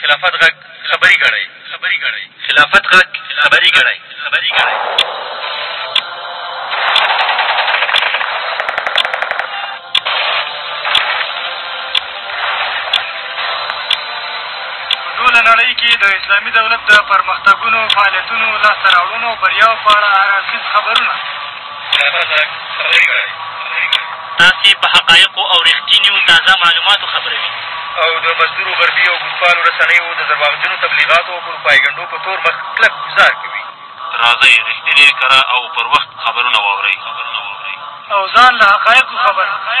خلافت غږ خبری ګړی خلافت غږ خبری ګړی ټوله نړۍ کې د اسلامي دولت د پرمختګونو، فعالیتونو، لاسته راوړنو او بریاوو په اړه هر اړخیز خبرونه. تاسې په حقایقو او رښتینیو تازه معلوماتو خبروي او د مزدورو غربي او ګوندپالو رسنیو د درواغجنو تبلیغاتو او پروپایګنډو په تور مخ کلک ګوزار کوي. راځئ رښتیني، کره او پر وخت خبرونه واورئ او ځان له حقایقو خبر کړئ.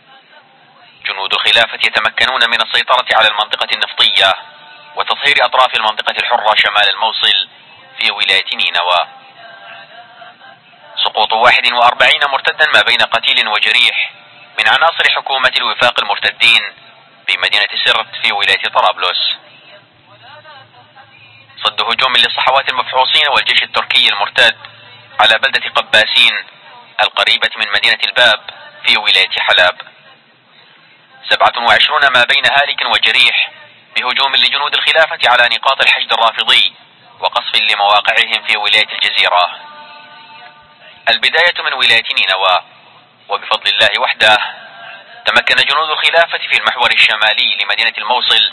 جنود خلافة يتمكنون من السيطرة على المنطقة النفطية وتطهير أطراف المنطقة الحرة شمال الموصل في ولاية نينوى سقوط 41 مرتدا ما بين قتيل وجريح من عناصر حكومة الوفاق المرتدين بمدينة سرت في ولاية طرابلس صد هجوم للصحوات المفحوصين والجيش التركي المرتد على بلدة قباسين القريبة من مدينة الباب في ولاية حلب 27 ما بين هالك وجريح بهجوم لجنود الخلافة على نقاط الحشد الرافضي وقصف لمواقعهم في ولاية الجزيرة البداية من ولاية نينوى وبفضل الله وحده تمكن جنود الخلافة في المحور الشمالي لمدينة الموصل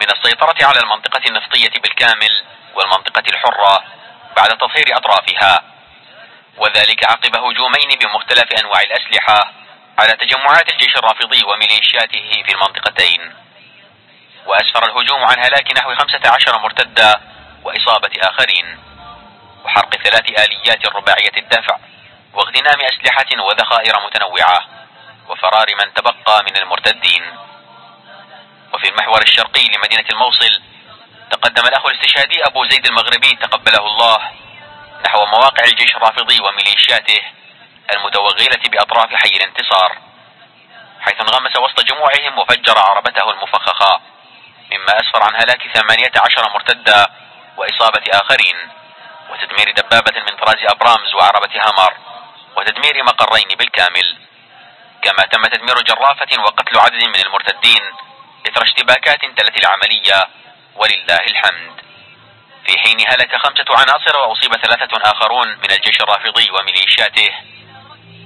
من السيطرة على المنطقة النفطية بالكامل والمنطقة الحرة بعد تطهير أطرافها وذلك عقب هجومين بمختلف أنواع الأسلحة على تجمعات الجيش الرافضي وميليشياته في المنطقتين وأسفر الهجوم عن هلاك نحو 15 مرتدة وإصابة آخرين وحرق ثلاث آليات رباعية الدفع واغتنام أسلحة وذخائر متنوعة وفرار من تبقى من المرتدين وفي المحور الشرقي لمدينة الموصل تقدم الأخ الاستشهادي أبو زيد المغربي تقبله الله نحو مواقع الجيش الرافضي وميليشياته المتوغلة بأطراف حي الانتصار حيث انغمس وسط جموعهم وفجر عربته المفخخة مما أسفر عن هلاك ثمانية عشر مرتدة وإصابة آخرين وتدمير دبابة من طراز أبرامز وعربة هامر وتدمير مقرين بالكامل كما تم تدمير جرافة وقتل عدد من المرتدين إثر اشتباكات تلت العملية ولله الحمد في حين هلك خمسة عناصر وأصيب ثلاثة آخرون من الجيش الرافضي وميليشياته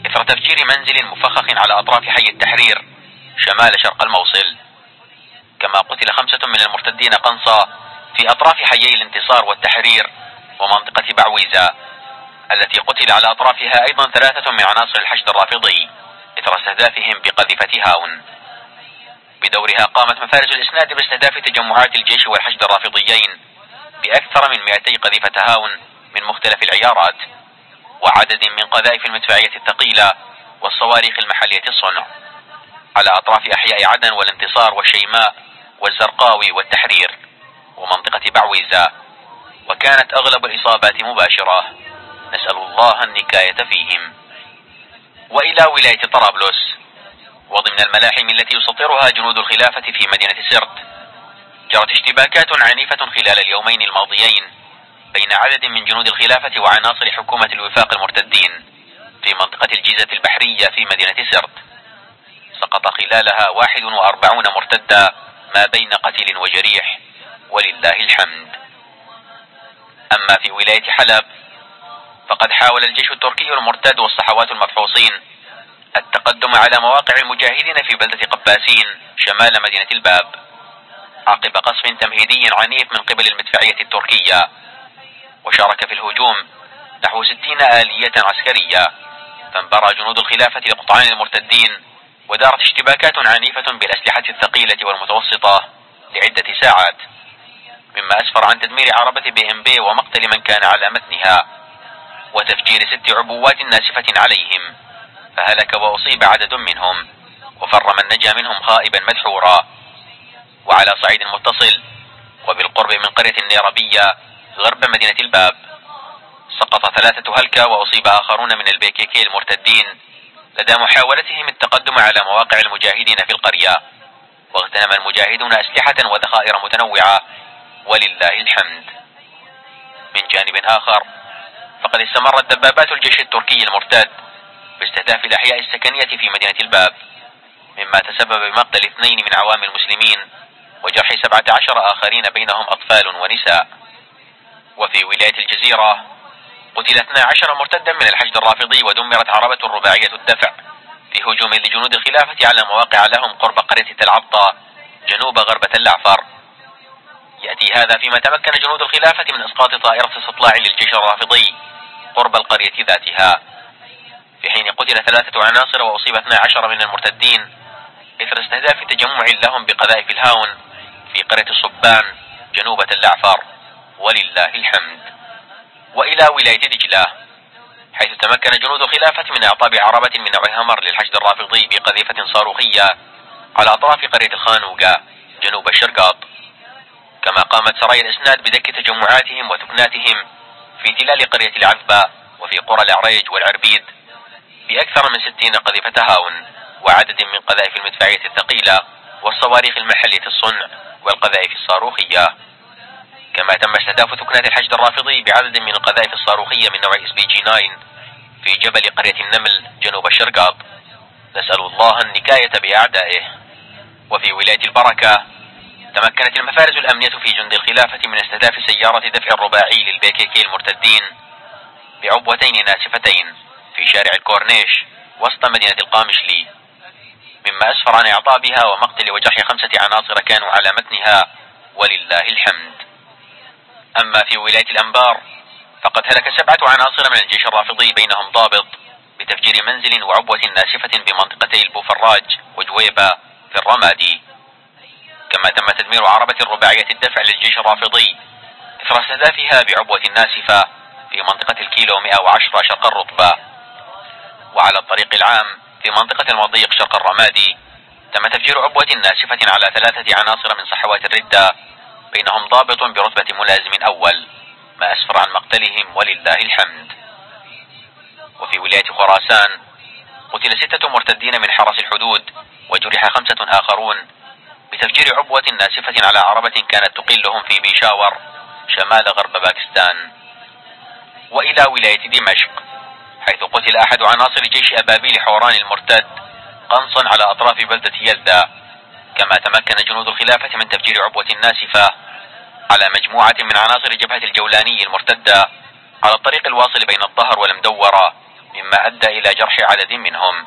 إثر تفجير منزل مفخخ على أطراف حي التحرير شمال شرق الموصل كما قتل خمسة من المرتدين قنصة في أطراف حيي الانتصار والتحرير ومنطقة بعويزة التي قتل على أطرافها أيضا ثلاثة من عناصر الحشد الرافضي إثر استهدافهم بقذيفة هاون بدورها قامت مفارج الإسناد باستهداف تجمعات الجيش والحشد الرافضيين بأكثر من 200 قذيفة هاون من مختلف العيارات وعدد من قذائف المدفعية الثقيلة والصواريخ المحلية الصنع على أطراف أحياء عدن والانتصار والشيماء والزرقاوي والتحرير ومنطقة بعويزة وكانت أغلب الإصابات مباشرة نسأل الله النكاية فيهم وإلى ولاية طرابلس وضمن الملاحم التي يسطرها جنود الخلافة في مدينة سرت جرت اشتباكات عنيفة خلال اليومين الماضيين بين عدد من جنود الخلافة وعناصر حكومة الوفاق المرتدين في منطقة الجيزة البحرية في مدينة سرت سقط خلالها 41 مرتدا ما بين قتيل وجريح ولله الحمد أما في ولاية حلب فقد حاول الجيش التركي المرتد والصحوات المفحوصين التقدم على مواقع المجاهدين في بلدة قباسين شمال مدينة الباب عقب قصف تمهيدي عنيف من قبل المدفعية التركية وشارك في الهجوم نحو ستين آلية عسكرية فانبرى جنود الخلافة لقطعان المرتدين ودارت اشتباكات عنيفة بالأسلحة الثقيلة والمتوسطة لعدة ساعات مما أسفر عن تدمير عربة بهمبي ومقتل من كان على متنها وتفجير ست عبوات ناسفة عليهم فهلك وأصيب عدد منهم وفر من نجا منهم خائبا مدحورا وعلى صعيد متصل وبالقرب من قرية النيربية غرب مدينة الباب سقط ثلاثة هلكة وأصيب آخرون من البيكيكي المرتدين لدى محاولتهم التقدم على مواقع المجاهدين في القرية واغتنم المجاهدون أسلحة وذخائر متنوعة ولله الحمد من جانب آخر فقد استمرت دبابات الجيش التركي المرتد باستهداف الأحياء السكنية في مدينة الباب مما تسبب بمقتل اثنين من عوام المسلمين وجرح سبعة عشر آخرين بينهم أطفال ونساء وفي ولاية الجزيرة قتل 12 مرتدا من الحشد الرافضي ودمرت عربة رباعية الدفع في هجوم لجنود الخلافة على مواقع لهم قرب قرية تل عبطة جنوب غربة اللعفر يأتي هذا فيما تمكن جنود الخلافة من إسقاط طائرة استطلاع للجيش الرافضي قرب القرية ذاتها في حين قتل ثلاثة عناصر وأصيب 12 من المرتدين إثر استهداف تجمع لهم بقذائف الهاون في قرية الصبان جنوب تل ولله الحمد وإلى ولاية دجلة حيث تمكن جنود الخلافة من إعطاب عربة من نوع همر للحشد الرافضي بقذيفة صاروخية على أطراف قرية الخانوقة جنوب الشرقاط كما قامت سرايا الإسناد بدك تجمعاتهم وتكناتهم في تلال قرية العذبة وفي قرى العريج والعربيد بأكثر من ستين قذيفة هاون وعدد من قذائف المدفعية الثقيلة والصواريخ المحلية الصنع والقذائف الصاروخية كما تم استهداف ثكنات الحشد الرافضي بعدد من القذائف الصاروخية من نوع اس بي جي 9 في جبل قرية النمل جنوب الشرقاط نسأل الله النكاية بأعدائه وفي ولاية البركة تمكنت المفارز الأمنية في جند الخلافة من استهداف سيارة دفع الرباعي للبيكيكي المرتدين بعبوتين ناسفتين في شارع الكورنيش وسط مدينة القامشلي مما أسفر عن إعطابها ومقتل وجرح خمسة عناصر كانوا على متنها ولله الحمد أما في ولاية الأنبار فقد هلك سبعة عناصر من الجيش الرافضي بينهم ضابط بتفجير منزل وعبوة ناسفة بمنطقتي البوفراج وجويبة في الرمادي كما تم تدمير عربة رباعية الدفع للجيش الرافضي إثر استهدافها بعبوة ناسفة في منطقة الكيلو 110 شرق الرطبة وعلى الطريق العام في منطقة المضيق شرق الرمادي تم تفجير عبوة ناسفة على ثلاثة عناصر من صحوات الردة بينهم ضابط برتبة ملازم أول ما أسفر عن مقتلهم ولله الحمد وفي ولاية خراسان قتل ستة مرتدين من حرس الحدود وجرح خمسة آخرون بتفجير عبوة ناسفة على عربة كانت تقلهم في بيشاور شمال غرب باكستان وإلى ولاية دمشق حيث قتل أحد عناصر جيش أبابيل حوران المرتد قنصا على أطراف بلدة يلدا كما تمكن جنود الخلافة من تفجير عبوة ناسفة على مجموعة من عناصر جبهة الجولاني المرتدة على الطريق الواصل بين الظهر والمدورة مما أدى إلى جرح عدد منهم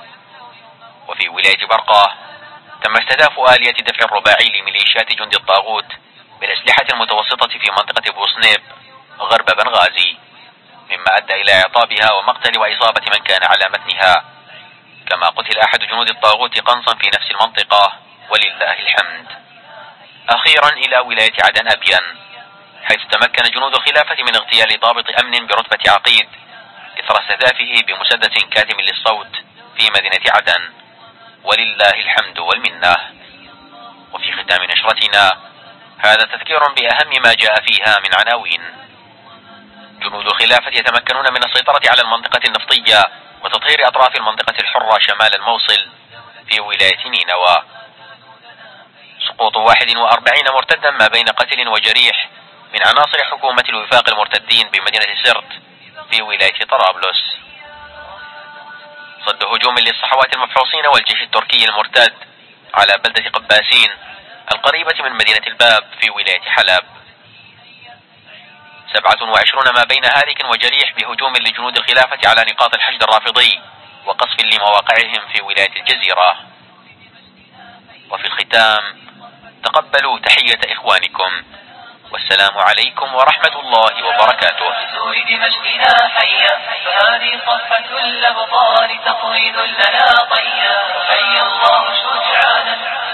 وفي ولاية برقة تم استهداف آلية دفع الرباعي لميليشيات جند الطاغوت بالأسلحة المتوسطة في منطقة بوسنيب غرب بنغازي مما أدى إلى إعطابها ومقتل وإصابة من كان على متنها كما قتل أحد جنود الطاغوت قنصا في نفس المنطقة ولله الحمد أخيرا إلى ولاية عدن أبين حيث تمكن جنود الخلافة من اغتيال ضابط أمن برتبة عقيد إثر استهدافه بمسدس كاتم للصوت في مدينة عدن ولله الحمد والمنة وفي ختام نشرتنا هذا تذكير بأهم ما جاء فيها من عناوين جنود الخلافة يتمكنون من السيطرة على المنطقة النفطية وتطهير أطراف المنطقة الحرة شمال الموصل في ولاية نينوى سقوط 41 مرتدا ما بين قتل وجريح من عناصر حكومة الوفاق المرتدين بمدينة سرت في ولاية طرابلس صد هجوم للصحوات المفحوصين والجيش التركي المرتد على بلدة قباسين القريبة من مدينة الباب في ولاية حلب سبعة وعشرون ما بين هالك وجريح بهجوم لجنود الخلافة على نقاط الحشد الرافضي وقصف لمواقعهم في ولاية الجزيرة وفي الختام تقبلوا تحية إخوانكم والسلام عليكم ورحمة الله وبركاته حيا فهذه صفة الأبطال تقويد لنا طيا حيا الله شجعانا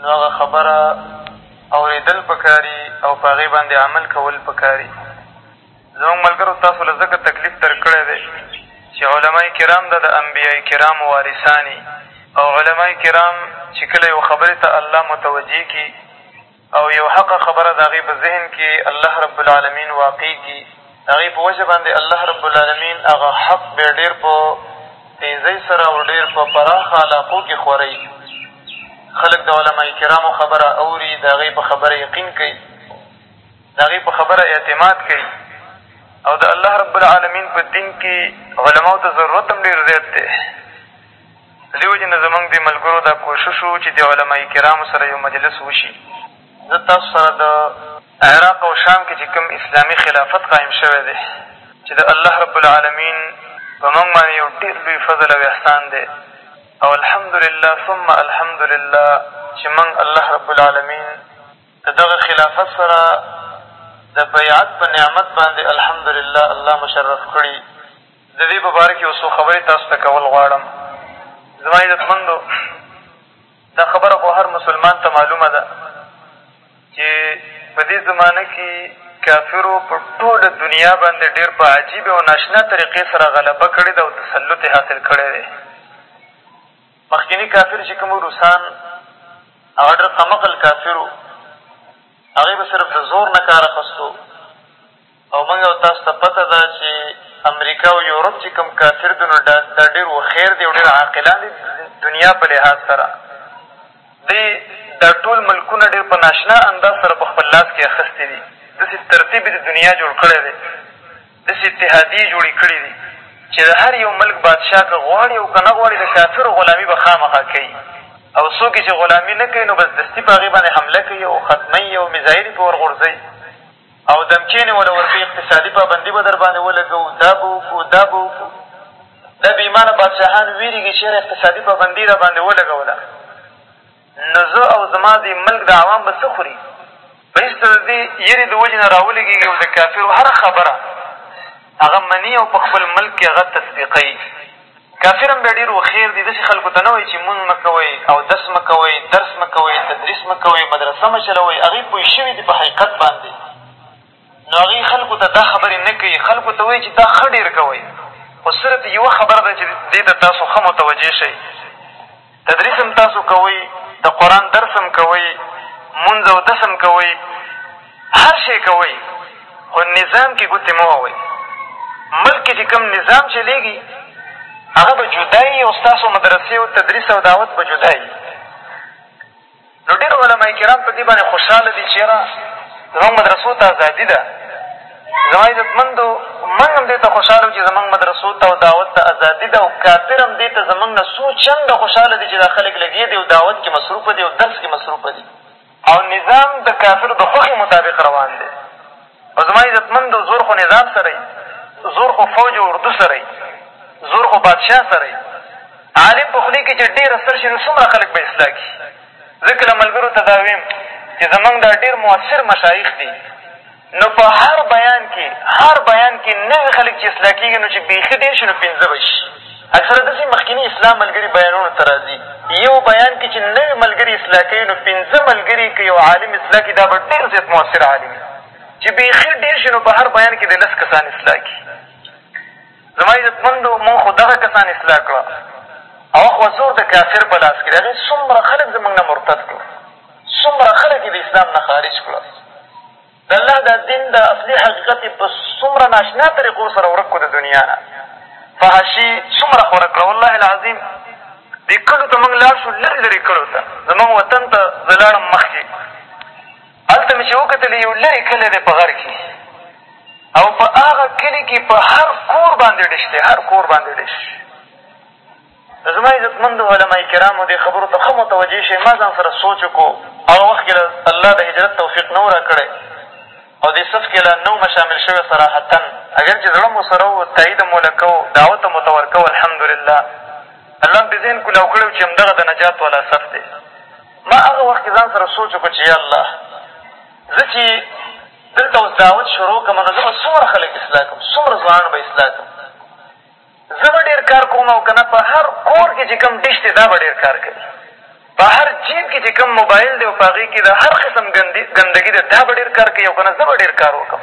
نو هغه خبره اورېدل په کار دي او په هغې باندې عمل کول په کار دي. زموږ ملګرو تاسو له ځکه تکلیف در کړی دی چې علماء کرام د د انبیاء کرامو وارثان دي او علماء کرام چې کله یوه خبرې ته الله متوجه کړي او یوه حقه خبره د هغې په ذهن کې الله رب العالمین واقع کړي، د هغې په وجه باندې الله رب العالمين هغه حق بیا ډېر په تېزۍ سره او ډېر په پراخه علاقو کښې خوروي. خلق د علماء کرامو خبره اوري، د هغې په خبره یقین کوي، د هغې په خبره اعتماد کوي او د الله رب العالمين په دین کښې علماوو ته ضرورت هم ډېر زیات دی. د دې وجې نه زمونږ د ملګرو دا کوشش و چې د علماء کرامو سره یو مجلس وشي. زه تاسو سره د عراق او شام کې چې کوم اسلامي خلافت قایم شوی دی چې د الله رب العالمین په موږ باندې یو ډېر لوی فضل او احسان دی او الحمدلله ثم الحمدلله چې موږ الله رب العالمین د دغه خلافت سره د بیعت په نعمت باندې الحمدلله الله مشرف کړي د دې په باره کې یو څو خبرې تاسو ته کول غواړم زما عزتمندو دا خبره خو هر مسلمان ته معلومه ده چې په دې زمانه کې کافرو په ټوله دنیا باندې ډېر په عجیبې او ناشنا طریقې سره غلبه کړې ده او تسلط یې حاصل کړی دی مخکیني کافر چې کوم روسان هغه ډېر قمقل کافر وو هغوی به صرف د زور نه کار اخیستو او موږ او تاسو ته پته ده چې امریکا او یورپ چې کوم کافر دي نو دا ډېر هوښیار دي او ډېر عاقلان دي د دنیا په لحاظ سره دوی دا ټول ملکونه ډېر په ناشنا انداز سره په خپل لاس کښې اخیستي دي داسې ترتیب یې د دنیا جوړ کړی دی داسې اتحادیې جوړې کړې دي چې د هر یو ملک بادشاه که غواړي او که نه غواړي د کافرو غلامي به خامخا کوي او څوک یې چې غلامي نه کوي نو بس دستي په هغې باندې حمله کوي او ختموي او میزایل یې پرې ورغورځوي او دمکې نیوله ورکوي اقتصادي پابندي به درباندې ولګوو دا به وکړو دا به وکړو دا بې ایمانه بادشاهان وېرېږي چې یاره اقتصادي پابندي راباندې ولګوله نو زه او زما دې ملک دا عوام به څه خوري بهیس ته د دې یېرې د وجې نه راولګېږي او د کافرو هره خبره هغه مني او په خپل ملک کې هغه تطبیقوي کافر هم بیا ډېر هوښېر دي، داسې خلکو ته نه وايي چې لمونځ مه کوئ، اودس مه کوئ، درس مه کوئ، تدریس مه کوئ، مدرسه مه چلوئ، هغوی پوه شوي دي په حقیقت باندې، نو هغوی خلکو ته دا خبرې نه کوي، خلکو ته وايي چې دا ښه ډېر کوئ، خو صرف یوه خبره ده چې دې ته تاسو ښه متوجه شئ. تدریس هم تاسو کوئ، د قرآن درس هم کوئ، لمونځ اودس هم کوئ، هر شی کوئ، خو نظام کښې ګوتې مه وهئ. ملک کښې چې کوم نظام چلېږي هغه به جدا وي او ستاسو مدرسې او تدریس او دعوت به جدا وي. نو ډېر علماء کرام په دې باندې خوشحاله دي چې یاره زمونږ مدرسو ته ازادي ده زما عزتمندو موږ هم دې ته خوشحاله یو چې زمونږ مدرسو ته او دعوت ته ازادي ده او کافر هم دې ته زمونږ نه څو چنده خوشحاله دي چې دا خلک لګې دي او دعوت کښې مصروفه دي او درس کښې مصروفه دي او نظام د کافرو د خوښې مطابق روان دی په زما عزتمندو زور خو نظام سره يي زور خو فوج او اردو سره يي زور خو بادشاه سره يي عالم په خولې کښې چې ډېره ستر شي نو څومره خلک به اصلاح کړي زه کله ملګرو ته دا ويم چې زمونږ دا ډېر مؤثر مشایخ دي نو په هر بیان کې هر بیان کې نوي خلک چې اصلاح کېږي نو چې بېخي ډېر شي نو پېنځه به شي اکثره داسې مخکیني اصلاح ملګري بیانونو ته راځي یو بیان کښې چې نوي ملګري اصلاح کوي نو پنځه ملګري که یو عالم اصلاح کړي دا به ډېر زیات مؤثر عالم وي چې بیخي ډېر شي نو په هر بیان کښې د لس کسان اصلاح کړي زما عزتمندو مونږ خو دغه کسان اصلاح کړه او خو زور د کافر په لاس کښې د هغې څومره خلک زمونږ نه مرتد کړو څومره خلک یې د اسلام نه خارج کړه د الله دا دين دا اصلي حقيقت يې په څومره ناشنا طريقو سره ورک کړو د دنيا نه فحاشي څومره خوره کړه والله العظيم دې کلو ته مونږ لاړ شو لرې لرې کلو ته زمونږ وطن ته زه لاړم مخکې هلته مې چې وکتل یو لرې کلی دی په غر کې او په هغه کلي کې په هر کور باندې ډش دی هر کور باندې ډش نو زما عزتمندو علماء کرامو دې خبرو ته ښه متوجه شئ، ما ځان سره سوچ وکړو، هغه وخت کښې له الله د هجرت توفیق نه وو راکړی او دې صف کښې لا نه ومه شامل شوی صراحتاً اګر چې زړه مو سره وو تائید مو له کوو دعوت هم ورته ورکوو الحمدلله الله هم پرې ذهن کولاو کړی وو چې همدغه د نجات والا صف دی ما هغه وخت کښې ځان سره سوچ وکړو چې یا الله زه چې دلته اوس دعوت شروع کړم نو زه به څومره خلک اصلاح کړم څومره ځوانان به اصلاح کړم زه به ډېر کار کوم او که نه په هر کور کې چې کوم ډیش دی دا به ډېر کار کوي په هر جیب کې چې کوم موبایل دی او په هغې کې د هر قسم ګندګي ده دا به ډېر کار کوي او که نه زه به ډېر کار وکړم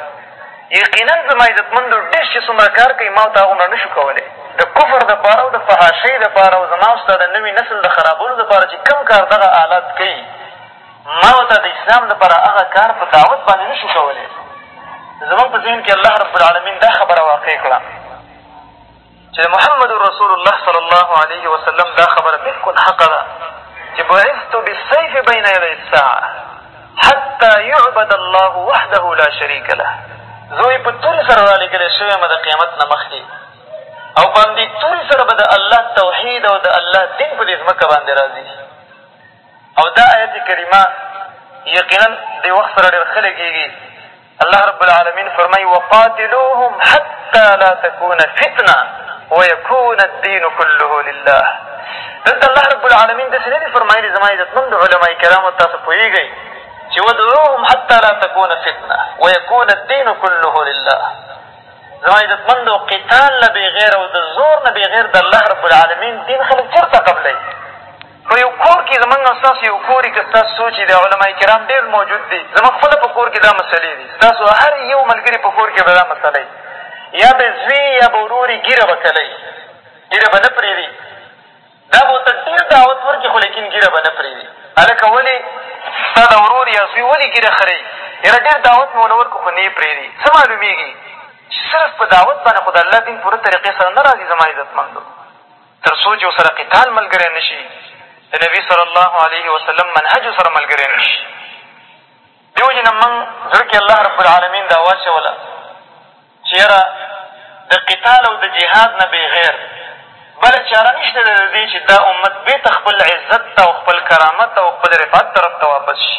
یقینا زما عزتمندو ډیش چې څومره کار کوي ما ورته هغومره نه شو کولی د کفر دپاره او د فحاشۍ دپاره او زما او ستا د نوي نسل د خرابولو دپاره چې کوم کار دغه آلات کوي ما ورته د اسلام دپاره هغه کار په دعوت باندې نه شو کولی زمونږ په ذهن کښې الله رب العالمین دا خبره واقع کړه چې د محمد رسول الله صلی الله علیه وسلم دا خبره بلکل حقه ده چې بعثت بالسیف بین یدی الساعه حتی یعبد الله وحده لا شریک له زوی په تورې سره رالېږلی شوی یم د قیامت نه مخکې او په همدې تورې سره به د الله توحید او د الله دین په دې ځمکه باندې را ځي او دا آیت کریمه یقینا د وخت سره ډېر ښه لګېږي الله رب العالمین فرمایي وقاتلوهم حتی لا تکون فتنه ویکون الدین کله لله دلته الله رب العالمین داسې نه دي فرمایلي زما عزتمند علما کرامو تاسو پوهېږئ چې ودعوهم حتی لا تکون فتنه ویکون الدین کله لله زما عزتمندو قتال نه بېغیر او د زور نه بېغیر د الله رب العالمین دین خلک چېرته قبلوي په یو کور کښې زمونږ او ستاسو یو کور وي که ستاسو څو چې د علماء کرام ډېر موجود دي زمونږ خپله په کور کښې دا مسئلې دي ستاسو هر یو ملګري په کور کښې به دا مسئله وي یا به زوی یا به ورور وي ږیره به کلوي ږیره به نه پرېږدي دا به ورته ډېر دعوت ورکړي خو لیکن ږیره به نه پرېږدي هلکه ولې ستا دا ورور یا زوی ولې ږیره خرېي یاره ډېر دعوت مې ونه ورکړو خو نه یې پرېږدي څه معلومېږي چې صرف په دعوت باندې خو د الله دین پوره طریقې سره نه راځي زما عزتمندو تر څو چې ورسره قتال ملګری نه شي د نبي صلی الله علیه وسلم منهج سره ملګری نه شي دې وجې نه موږ زړه کښې الله رب العالمین دا واچوله چې یاره د قتال او د جهاد نه بېغیر بله چاره نشته ده د دې چې دا امت بېرته خپل عزت ته او خپل کرامت او خپل رفعت طرف ته واپس شي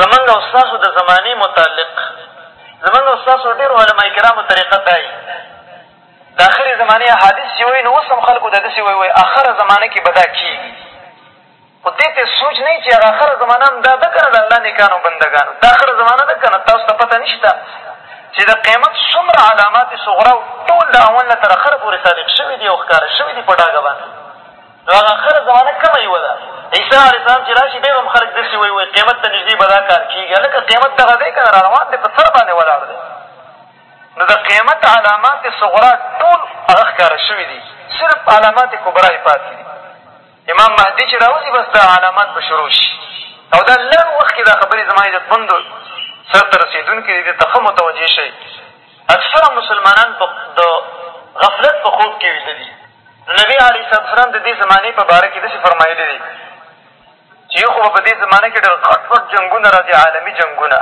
زمونږ او ستاسو د زمانې متعلق زمونږ او ستاسو ډېرو علماء کرامو طریقه دا وي د اخرې زمانې احادیث چې وایي نو اوس هم خلکو ته داسې وایي وایي اخره زمانه کښې به دا کېږي خو دې ته سوچ نه وي چې هغه اخره زمانه هم دا ده که نه د الله نیکانو بندګانو دا اخره زمانه ده که نه تاسو ته پته نشته چې د قیامت څومره علامات صغرا ټول د اول نه تر اخره پورې تعلیق شوي دي او ښکاره شوي دي په ډاګه باندې نو هغه اخره زمانه کومه یوه ده عیسی علیه السلام چې را شي بیا به هم خلک داسې وایي وایي قیامت ته نږدې به دا کار کېږي هلکه قیامت دغه دی که نه را روان دی په سر باندې ولاړ دی نو د قیامت علامات صغرا ټول هغه ښکاره شوي دي صرف علامات کبرا یې پاتې دي امام مهدي چې را وځي بس دا علامات به شروع شي او دا لنډ وخت کښې دا خبرې زما عزتمندو سر ته رسېدونکې دي دې ته ښه متوجه شئ اکثره مسلمانان د غفلت په خوب کې ویده دي. نو نبي علیه صلات وسلام د دې زمانې په باره کې داسې فرمایلي دي چې یو خو به په دې زمانه کې ډېر غټ غټ جنګونه را ځي، عالمي جنګونه،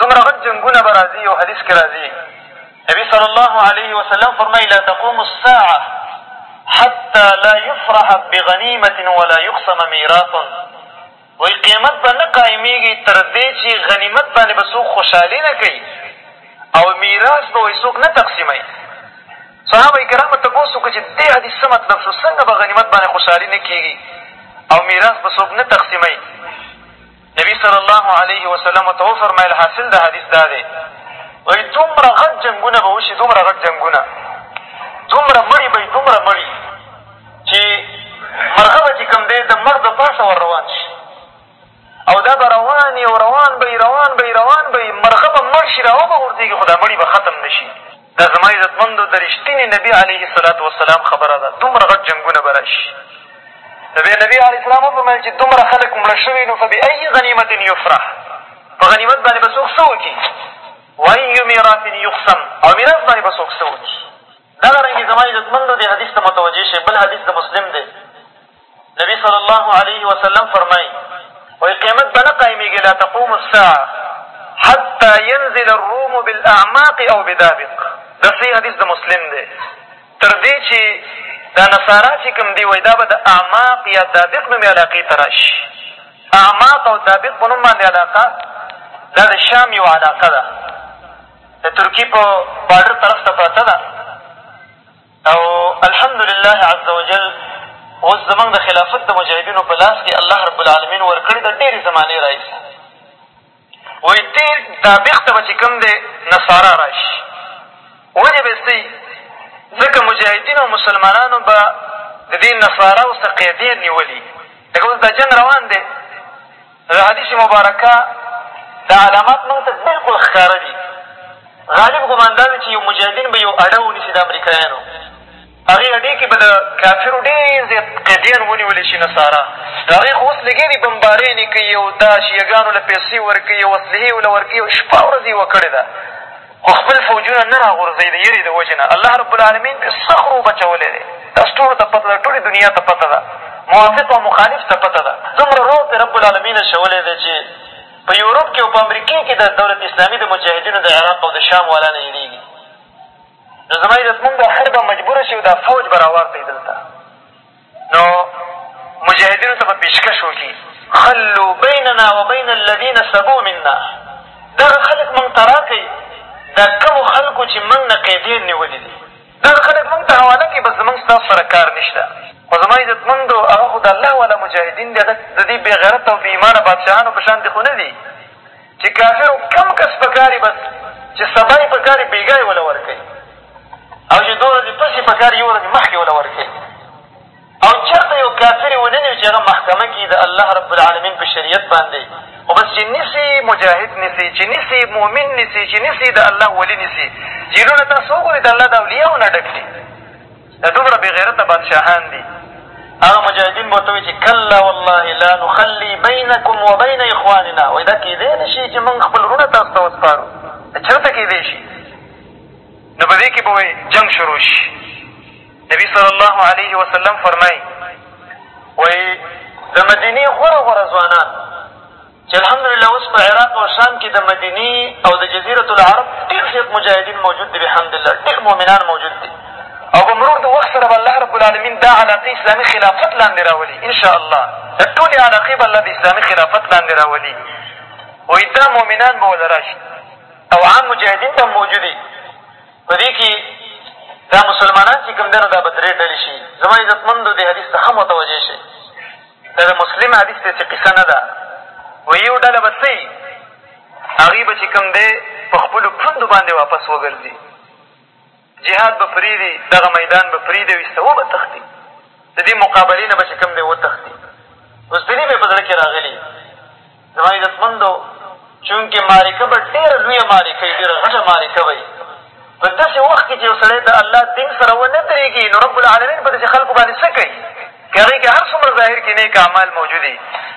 دومره غټ جنګونه به را ځي، یو حدیث کې را ځي نبي صلی الله علیه وسلم فرمایي لا تقوم الساعه حتی لا یفرح بغنیمة ولا یقسم میراث وایي قیامت به نه قایمېږي تر دې چې غنیمت باندې به څوک خوشحالي نه کوي او میراث به وایي څوک نه تقسیموي صحابه کرامو تپوس وکړو چې دې حدیث څه مطلب شو څنګه به غنیمت باندې خوشحالي نه کېږي او میراث به څوک نه تقسیموي نبي صلی الله علیه وسلم ورته وفرمایل حاصل د حدیث دا دی وایي دومره غټ جنګونه به وشي دومره غټ جنګونه دومره مړي به وي دومره مړي چې مرغه به چې کوم دی د مغ د پاسه ور روان شي او دا به روان وي او روان به وي روان به وي روان به وي مرغه به مړ شي را وبه غورځېږي خو دا مړي به ختم نه شي دا زما عزتمندو د رښتینې نبي علیه الصلات وسلام خبره ده دومره غټ جنګونه به را شي نو بیا نبي علیه السلام وفرمایل چې دومره خلک مړه شوي نو فبأي غنیمت یفرح په غنیمت باندې به څوک څه وکړي وأي میراث یقسم او میراث باندې به څوک څه وکړي دغه رنګې زما عزتمندو دې حدیث ته متوجه شئ، بل حدیث د مسلم دی، نبي صلی الله علیه وسلم فرمایي، وایي قیامت به نه قایمېږي، لا تقوم الساعة حتی ینزل الروم بالاعماق او بدابق، دا صحیح حدیث د مسلم دی، تر دې چې دا نصارا چې کوم دي، وایي دا به د اعماق یا دابق نومې علاقې ته را شي، اعماق او دابق په نوم باندې علاقه دا د شام یوه علاقه ده. د ترکي په باډر طرف ته پرته ده او الحمد لله عز وجل اوس زمونږ د خلافت د مجاهدینو په لاس کې الله رب العالمین ورکړې ده ډېرې زمانې راهیسې وایي دې دابښ ته به چې کوم دی نصارا را شي ولې به څه ځکه مجاهدینو او مسلمانانو به د دې نصاراو څه قیدې نیولي لکه اوس دا جنګ روان دی د حدیث مبارکه دا علامات مونږ ته بلکل ښکاره دي غالب ګمان دا دی چې یو مجاهدین به یو اډه ونیسي د امریکایانو هغې اډې کښې به د کافرو ډېر زیات قیدیان ونیول شي نصارا نو هغې خو اوس لګې دي بمبارېنې کوي او دا شیعه ګانو له پیسې ورکوي او اصلحې له ورکوي او شپه ورځ یې وکړې ده خو خپل فوجونه نه راغورځوي د یرې د وجې نه الله رب العالمین پرې سخت وبچولی دی تاسو ټولو ته پته ده ټولې دنیا ته پته ده موافق او مخالف ته پته ده څومره رعب پرې رب العالمین اچولی دی چې په یورپ کښې او په امریکې کښې د دولت اسلامي د مجاهدینو د عراق او د شام والا نه هېرېږي نو زما عزتمند خر به مجبوره شي او دا فوج به راوارتوي دلته نو مجاهدینو ته به پېشکش وکړي خلو بیننا و بین الذین سبو منا دغه خلک مونږ ته راکړئ دا کومو خلکو چې مونږ نه قیدین نیولي دي دغه خلک مونږ ته حواله کړي بس زمونږ ستاسو سره کار نشته خو زما عزتمندو هغه خو د الله والا مجاهدین دي د دې بېغیرته او بې ایمانه بادشاهانو په شانتې خو نه دي چې کافرو کوم کس په کار يې بس چې سبا يې په کار يې بېګا يې وله ورکوي او چې دوه ورځې پس يې په کار يې یو ورځې مخکې وله ورکوي او چېرته یو کافر یې ونه نیو چې هغه محکمه کړي د الله رب العالمین په شریعت باندې خو بس چې نیسي مجاهد نیسي چې نیسي مؤمن نیسي چې نیسي د الله ولي نیسي جیلونه تاسو وګورئ د الله د اولیاو نه ډک دي دا دومره بې غیرته بادشاهان دي هغه مجاهدین به ورته وایي چې کلا والله لا نخلي بینکم و بین اخواننا وایي دا کېدی نه شي چې مونږ خپل وروڼه تاسو ته وسپارو دا چېرته کېدی شي نو په دې کښې به وایي جنګ شروع شي نبي صلی الله علیه وسلم فرمایي وایي د مدینې غوره غوره ځوانان چې الحمدلله اوس په عراق او شام کې د مدینې او د جزیرة العرب ډېر زیات مجاهدین موجود دي بحمدالله ډېر مؤمنان موجود دي او په مرور د وخت سره به الله رب العالمین دا علاقې اسلامي خلافت لاندې را ولي انشاءالله دا ټولې علاقې به الله د اسلامي خلافت لاندې را ولي وایي دا مؤمنان به وله را شي او عام مجاهدین به هم موجود دي په دې کښې دا مسلمانان چې کوم دی نو دا به درې ډلې شي زما عزتمندو دې حدیث ته ښه متوجه شئ دا د مسلم حدیث دی چې قصه نه ده وایي یو ډله به څه وي هغوی به چې کوم دی په خپلو پوندو باندې واپس وګرځي جهاد به پرېږدي دغه میدان به پرېږدي او ایسته وبه تښتي د دې مقابلې نه به چې کوم دی وتښتي اوس دیني به یې په زړه کښې راغلي زما عزتمندو! چونکې معرکه به ډېره لویه معرکه وي، ډېره غټه معرکه به وي. په داسې وخت کې چې یو سړی د الله دین سره ونه درېږي، نو رب العالمین په داسې خلکو باندې څه کوي؟ که هغې کې هر څومره ظاهر کې نېک اعمال موجود وي،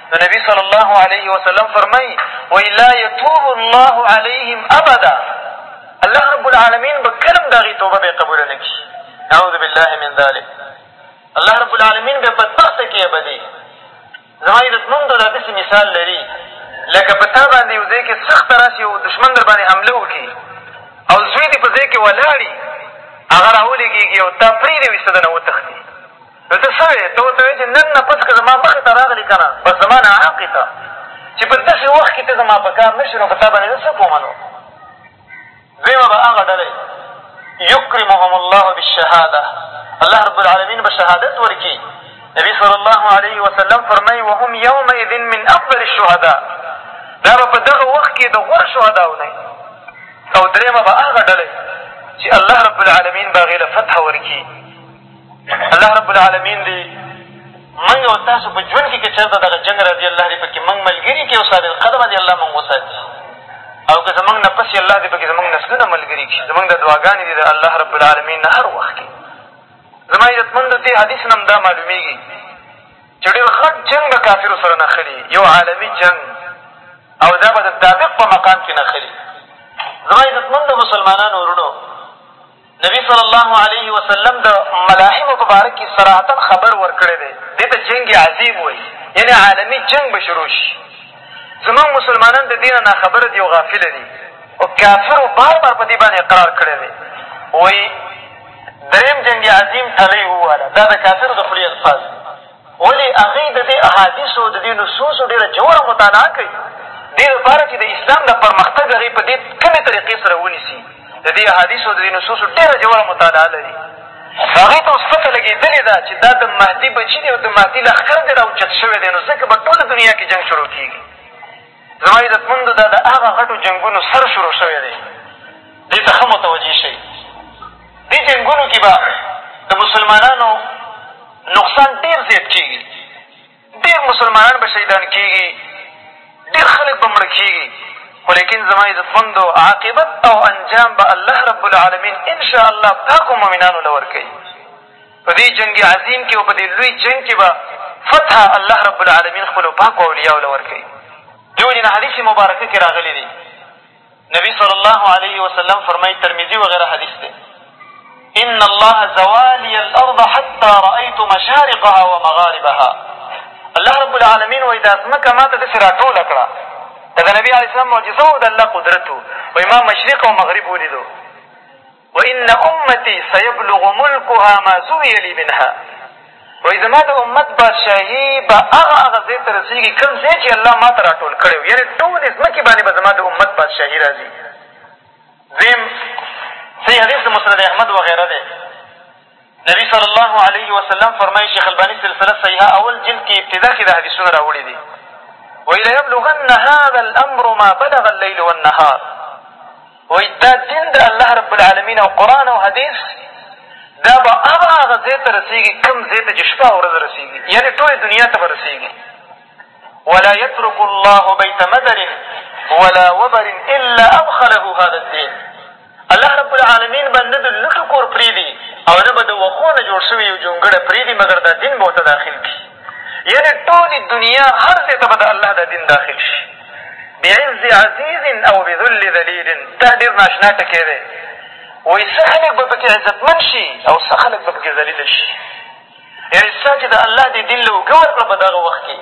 نو نبي صلی الله علیه وسلم فرمایي، وایي لا یتوب الله علیهم ابدا الله رب العالمین به کله هم د هغې توبه بیا قبوله نه کړي. نعوذ بالله من ذلک الله رب العالمین بیا بدبخته کړي ابدي. زما عزت مند دا داسې مثال لري لکه په تا باندې یو ځای کښې سخته راشي او دښمن در باندې حمله وکړي او زوی دې په ځای کښې ولاړي هغه را ولېږېږي او تا پرېږدي او ایسته دنه وتښتي نو ته څه وې ته ورته وایې چې نن نه پس که زما مخې ته راغلي که نه بس زما نه عاقې ته چې په داسې وخت کښې ته زما په کار نه شې نو په تا باندې زه څه کومه نو دویمه به هغه ډله وي یکرمهم الله بالشهاده الله رب العالمین به شهادت ورکړي نبي صلی الله علیه وسلم فرمایي وهم یومئذ من افضل الشهدا دا به په دغه وخت کې د غوره شهداو نه او درېیمه به هغه ډله چې الله رب العالمین به هغې له فتحه ورکړي الله رب العالمین دې موږ او تاسو په ژوند کښې که چېرته دغه جنګ راځي الله دې په کښې موږ ملګري کړي او ثابت قدمه دې الله موږ وساتي او که زمونږ نه پسې الله دې په کښې زمونږ نسلونه ملګري کړي زمونږ د دعاګانې دې د الله رب العالمین نه هر وخت کښې زما عزتمندو دې حدیث نه هم دا معلومېږي چې ډېر غټ جنګ به کافرو سره نښلي یو عالمي جنګ او دا به د تابق په مقام کښې نښلي زما عزتمندو مسلمانانو ورونو نبي صلی الله علیه وسلم د ملاحمو په باره کښې صراحتا خبر ورکړی دی، دې ته جنګ عظیم وایي، یعنې عالمي جنګ به شروع شي. زمونږ مسلمانان د دې نه ناخبره دي او غافله دي او کافرو بار بار په دې باندې اقرار کړی دی، وایي درېیم جنګ عظیم ټلۍ وواله، دا د کافرو د خولې الفاظ دي. ولې هغوی د دې احادیثو، د دې نصوصو ډېره ژوره مطالعه کوي، دې لپاره چې د اسلام د پرمختګ هغوی په دې کومې طریقې سره ونیسي، د دې احادیثو، د دې نصوصو ډېره ژوره مطالعه لري، نو هغوی ته اوس پته لګېدلې ده چې دا د مهدي بچي دی او د مهدي لښکر دی را اوچت شوی دی، نو ځکه به ټوله دنیا کې جنګ شروع کېږي. زما عزتمندو دا د هغه غټو جنګونو سر شروع شوی دی دې ته ښه متوجه شئ دې جنګونو کښې به د مسلمانانو نقصان ډېر زیات کېږي ډېر مسلمانان به شهیدان کېږي ډېر خلک به مړه کېږي خو لیکن زما عزتمندو عاقبت او انجام به الله رب العالمین انشاءالله پاکو مؤمنانو له ورکوي په دې جنګ عظیم کې او په دې لوی جنګ کې به فتحه الله رب العالمین خپلو پاکو اولیاو له ورکوي دې وجې نه حدیث مبارکه کې راغلي دي نبي صلی الله علیه وسلم فرمایي ترمذي وغیره حدیث دی ان الله زوالي الارض حتى رأيت مشارقها ومغاربها الله رب العالمین وایي دا ځمکه ما ته داسې راټوله کړه دا د نبي علیه السلام معجزه او د الله قدرت و وایي ما مشرق او مغرب ولیدو وان امتي سیبلغ ملکها ما زوی لي منها وایي زما د امت بادشاهي به هغه هغه ځای ته رسېږي کوم ځای چې الله ما ته را ټول کړی و یعنې ټولې ځمکې باندې به زما د امت بادشاهي را ځي دویم صحیح حدیث د مسند احمد وغیره دی نبي صلی الله علیه وسلم فرمایي شیخ الباني سلسله صحیحه اول جلد کښې ابتدا کښې دا حدیثونه راوړي دي وایي لیبلغن هذا الامر ما بلغ اللیل والنهار وایي دا دین د الله رب العالمین او قرآن او حدیث دا به هغه هغه ځای ته رسېږي کوم ځای ته چې شپه او ورځ رسېږي یعنې ټولې دنیا ته به رسېږي ولا يترك الله بيت مدر ولا وبر إلا أبخله هذا الدين الله رب العالمين به نه د لوټو کور پرېږدي او نه به د وښو نه جوړ شوی يو جونګړی پرېږدي مګر دا دين به ورته داخل کړي یعنې ټولې دنیا هر ځای ته به د الله دا دین داخل شي بعز عزیز او بذل ذلیل دا ډېر ناشنا ټکی دی وایي څه خلک به پکې عزتمن شي او څه خلک به پکې ذلیل شي یعنې ستا چې د الله دې دین له اوږه ورکړه په دغه وخت کښې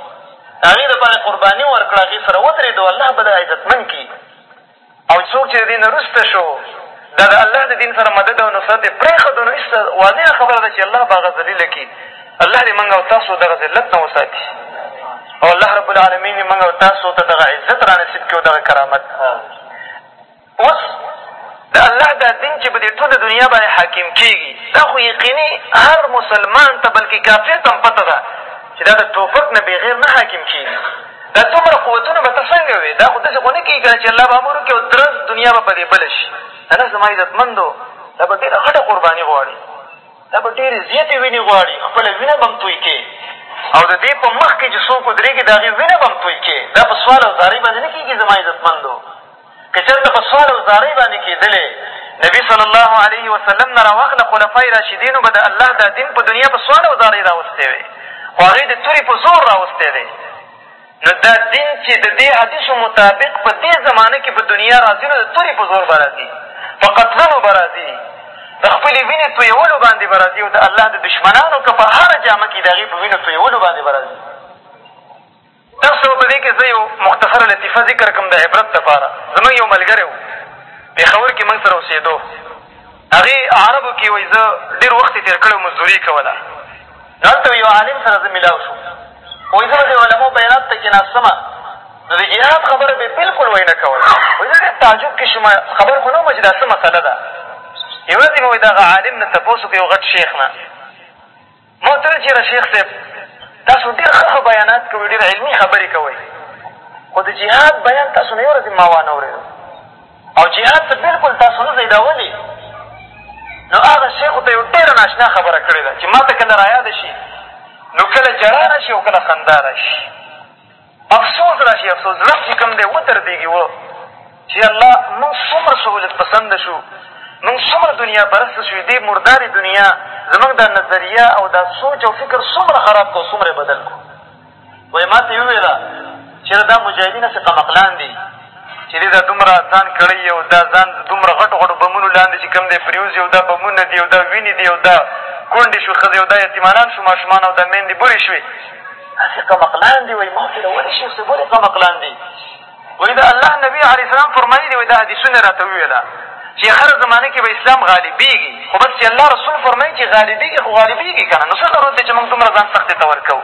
د هغې دپاره قرباني ورکړه هغې سره ودرېدو الله به دا عزتمن کړي او څوک چې د دې نه وروسته شو دا د الله د دین سره مدد او نصرت یې پرېښود نو ایسته واضحه خبره ده چې الله به هغه ذلیله کړي الله دې موږ او تاسو دغه ذلت نه وساتي او الله رب العالمین دې موږ او تاسو ته دغه عزت را نصیب کړي او دغه کرامت اوس د الله دا دین چې په دې ټوله دنیا باندې حاکم کېږي دا خو یقیني هر مسلمان ته بلکې کافر ته هم پته ده چې دا د ټوپک نه بېغیر نه حاکم کېږي دا دومره قوتونه به ته څنګه وې دا خو داسې خو نه کېږي که نه چې الله به امر وکړي او درځ دنیا به په دې بله شي نه نه زما عزتمندو دا به ډېره غټه قرباني غواړي دا به ډېرې زیاتې وینې غواړي خپله وینه به هم توی کې او د دې په مخ کې چې څوک ودرېږي د هغې وینه به هم توی کې دا په سوال او زارۍ باندې نه کېږي زما عزتمندو که چېرته په سوال او زارۍ باندې کېدلې، نبي صلی الله علیه وسلم نه راوغله خلفای راشدینو به د الله دا دین په دنیا په سوال او زارۍ راوستی وی، خو هغوی د تورې په زور راوستی دی. نو دا دین چې د دې حدیثو مطابق په دې زمانه کې په دنیا را ځي، نو د تورې په زور به را ځي، په قتلونو به را ځي، د خپلې وینې تویولو باندې به را ځي او د الله د دښمنانو که په هره جامه کې د هغې په وینو تویولو باندې به را ځي. تاسو ته په دې کې زه یو مختصره لطیفه ذکر کړم د عبرت دپاره زموږ یو ملګری و پېښور کې موږ سره اوسېدو هغې عربو کې وایي زه ډېر وخت یې تېر کړی مزدوري یې کوله نو هلته یو عالم سره زه ملاو شوم وایي زه به د علماو په اعلان ته کېناستم نو د جهاد خبره به یې بلکل وایي نه کوله وایي زه ډېر تعجب کښې شوم خبر خو نه وم چې دا څه مسله ده یوه ورځ مې وایي د هغه عالم نه تپوس وکړو یو غټ شیخ نه محترم چیره شیخ صاحب تاسو ډېر ښه ښه بیانات کوئ ډېر علمي خبرې کوئ خو د جهاد بیان تاسو نه یوه ورځ ما وانه اورېدو او جهاد ته بلکل تاسو نه ځئ دا ولې نو هغه شیخو ته یو ډېره ناشنا خبره کړې ده چې ما ته کله رایاده شي نو کله ژړا را شي او کله خندا را شي افسوس راشي افسوس زړه مې چې کوم دی ودردېږي و چې یا الله مونږ څومره سهولت پسنده شو مونږ څومره دنیا پرسته شو دې مردارې دنیا زمونږ دا نظریه او دا سوچ او فکر څومره خراب کړو څومره یې بدل کړو وایي ما ته یې وویله چېرې دا مجاهدین هسې قمقلان دي چې دې دا دومره ځان کړی او دا ځان د دومره غټو غټو بمونو لاندې چې کوم دی پرېوځي او دا بمونه دي او دا وینې دي او دا کونډې شو ښځې او دا یتیمانان شو ماشومان او دا میندې بورې شوې هسې قمقلان دي وایي ما پرې ولې شیخ صاحب ولې قمقلان دي وایي د الله نبي علیه السلام فرمایي دي وایي دا حدیثونه را ته وویله چې هره زمانه کې به اسلام غالبېږي خو بس چې الله رسول فرمایي چې غالبېږي خو غالبېږي که نه نو څه ضرورت دی چې مونږ دومره ځان سختې ته ورکوو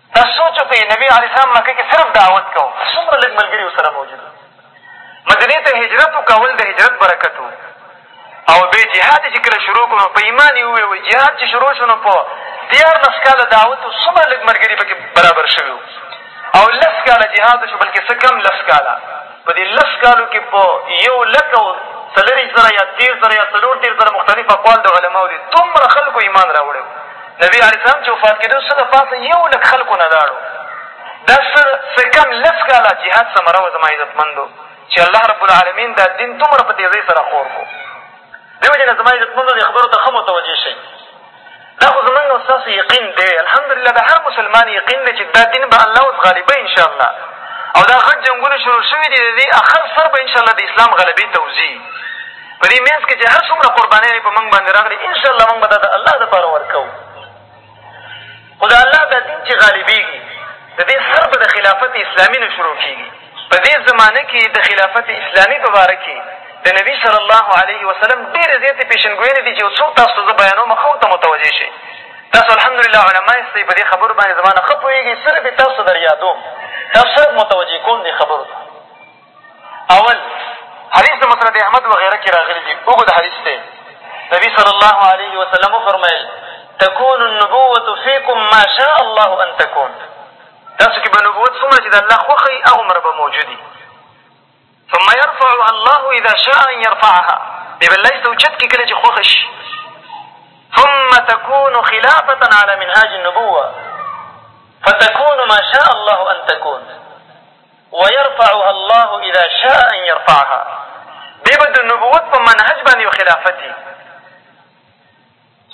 دا څو چپه یې نبي علیه اسلام مکه کې صرف دعوت کاوه څومره لږ ملګري ورسره موجود وو مدینې ته هجرت وکول د هجرت برکت و او بې جهاد چې کله شروع کړو په ایمان یې وویل وایي جهاد چې شروع شو نو په دیارلس کاله دعوت څومره لږ ملګري پکې برابر شوي او لس کاله جهاد شو بلکې څه کم لس کاله په دې لس کالو کې په یو لک او څلوېښت زره یا دېرش زره یا څلور دېرش زره مختلف اقوال د علماو دي، دومره خلکو ایمان راوړی وو. نبي علیه السلام چې وفات کېدو څه د پاسه یو لک خلکو نه لاړو. دا څه څه کم لس کاله جهاد ثمره وه زما عزتمندو چې الله رب العالمین دا دین دومره په تېزۍ سره خور کړو. دې وجې نه زما عزتمندو دې خبرو ته ښه متوجه شئ. دا خو زمونږ او ستاسو یقین دی، الحمدلله د هر مسلمان یقین دی چې دا دین به الله اوس غالبوي انشاالله او دا غټ جنګونه شروع شوي دي، د دې اخر سر به انشاالله د اسلام غلبې ته وځي. په دې منځ کښې چې هر څومره قربانیانې په مونږ باندې راغلې انشاالله مونږ به دا د الله دپاره ورکوو خو د الله دا دین چې غالبېږي د دې سر به د خلافت اسلامي نه شروع کېږي. په دې زمانه کې د خلافت اسلامي په باره کې د نبي صلی الله علیه وسلم ډېرې زیاتې پېشنګویېنې دي چې یو څو تاسو ته زه بیانوم ښه ورته متوجه شئ تاسو الحمدلله علما یاستئ په دې خبرو باندې زما نه ښه پوهېږئ صرف یې تاسو در یادوم تاسو صرف متوجه کوم دې خبرو ته اول حدیث د مسند احمد وغیره کې راغلي دي اوږد حدیث دی نبي صلی الله علیه وسلم وفرمایل تکون النبوة فیکم ما شاء الله ان تکون تاسو کې به نبوت څومره چې د الله خوښه وي هغومره به موجود وي ثم يرفعها الله اذا شاء ان يرفعها بیا به الله ایسته اوچت کړي کله چې خوښه شي ثم تكون خلافة على منهاج النبوة فتكون ما شاء الله ان تكون ويرفعها الله اذا شاء ان يرفعها بیا به د نبوت په منهج باندې یو خلافت وي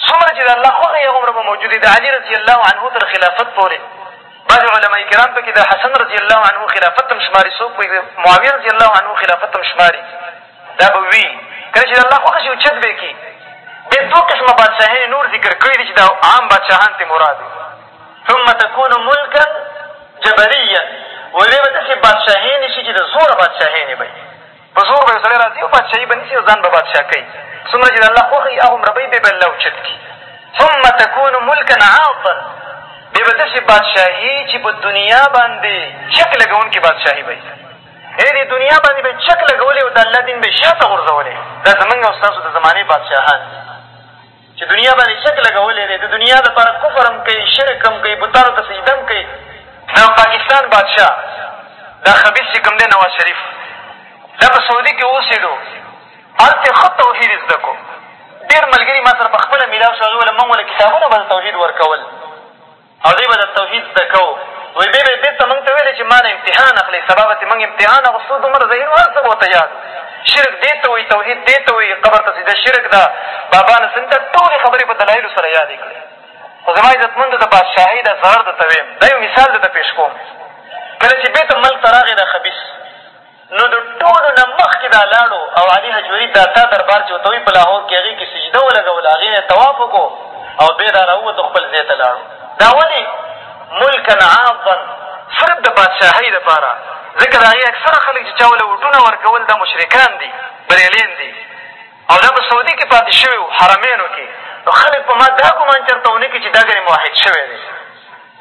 څومره چې د الله خوښه یې هغومره به موجود وي د علي رضي الله عنه تر خلافت پورې بعضې علماء کرام په کښې د حسن رضي الله عنه خلافت هم شماري څوک په معاویه رضي الله عنه خلافت هم شماري دا به وي کله چې د الله خوښه شي اوچت به یې کړي بیا دوه قسمه بادشاهۍ نور ذکر کړي دي چې دا عام بادشاهان ترې مراد ثم تكون ملکا جبريا ویې به داسې بادشاهېنې شي چې د زوره بادشاهېنې به په زور به یو سړی راځي او بادشاهي به نیسي او ځان به بادشاه کوي څومره چې د الله خوښه وي هغومره به یې بې بله اوچت کړي ثم تکون ملکا عاضا بیا به داسې بادشاهي چې په دنیا باندې چک لګوونکې بادشاهي به یې دې دنیا باندې به یې چک لګولې او د الله دین به یې شاته غورځولې دا زمونږ او ستاسو د زمانې بادشاهان دي چې دنیا باندې چک لګولی دی، د دنیا لپاره کفر هم کوي، شرک هم کوي، بتانو ته سجده هم کوي. د پاکستان بادشاه دا خبیث چې کوم دی نواز شریف دا په سعودي کښې اوسېدو هلته یې ښه توحید زده کړو ډېر ملګري ما سره په خپله ملاو شول هغوی له موږ له کتابونه به د توحید ورکول او دوی به د توحید زده کوو وي بیا به یې بېرته مونږ ته ویل چې ما نه امتحان اخلئ سبا به چې مونږ امتحان اخستو دومره ذهین وو هر څه به ورته یاد شرک دې ته وایي توحید دې ته وایي قبر ته سیده شرک ده بابا نه سنته ټولې خبرې په دلایلو سره یادې کړې خو زما عزتمندو د بادشاهۍ دا ضرر درته ویم دا یو مثال درته پېښ کوم کله چې بېرته ملک ته راغی دا خبیث نو د ټولو نه مخکې دا لاړو او علي هجویري داتا دربار چې ورته وایي په لاهور کښې هغې کښې سجده ولګوله هغې نه یې طواف وکړو او بې دا راووتو خپل ځای ته لاړو دا ولې ملکا عاضا صرف د بادشاهۍ دپاره ځکه د هغې اکثره خلک چې چا وله ووټونه ورکول دا مشرکان دي بریلین دي او دا په سعودي کښې پاتې شوي وو حرمینو کښې نو خلک په ما دا ګمان چېرته ونه کړي چې دا ګنې موحد شوی دی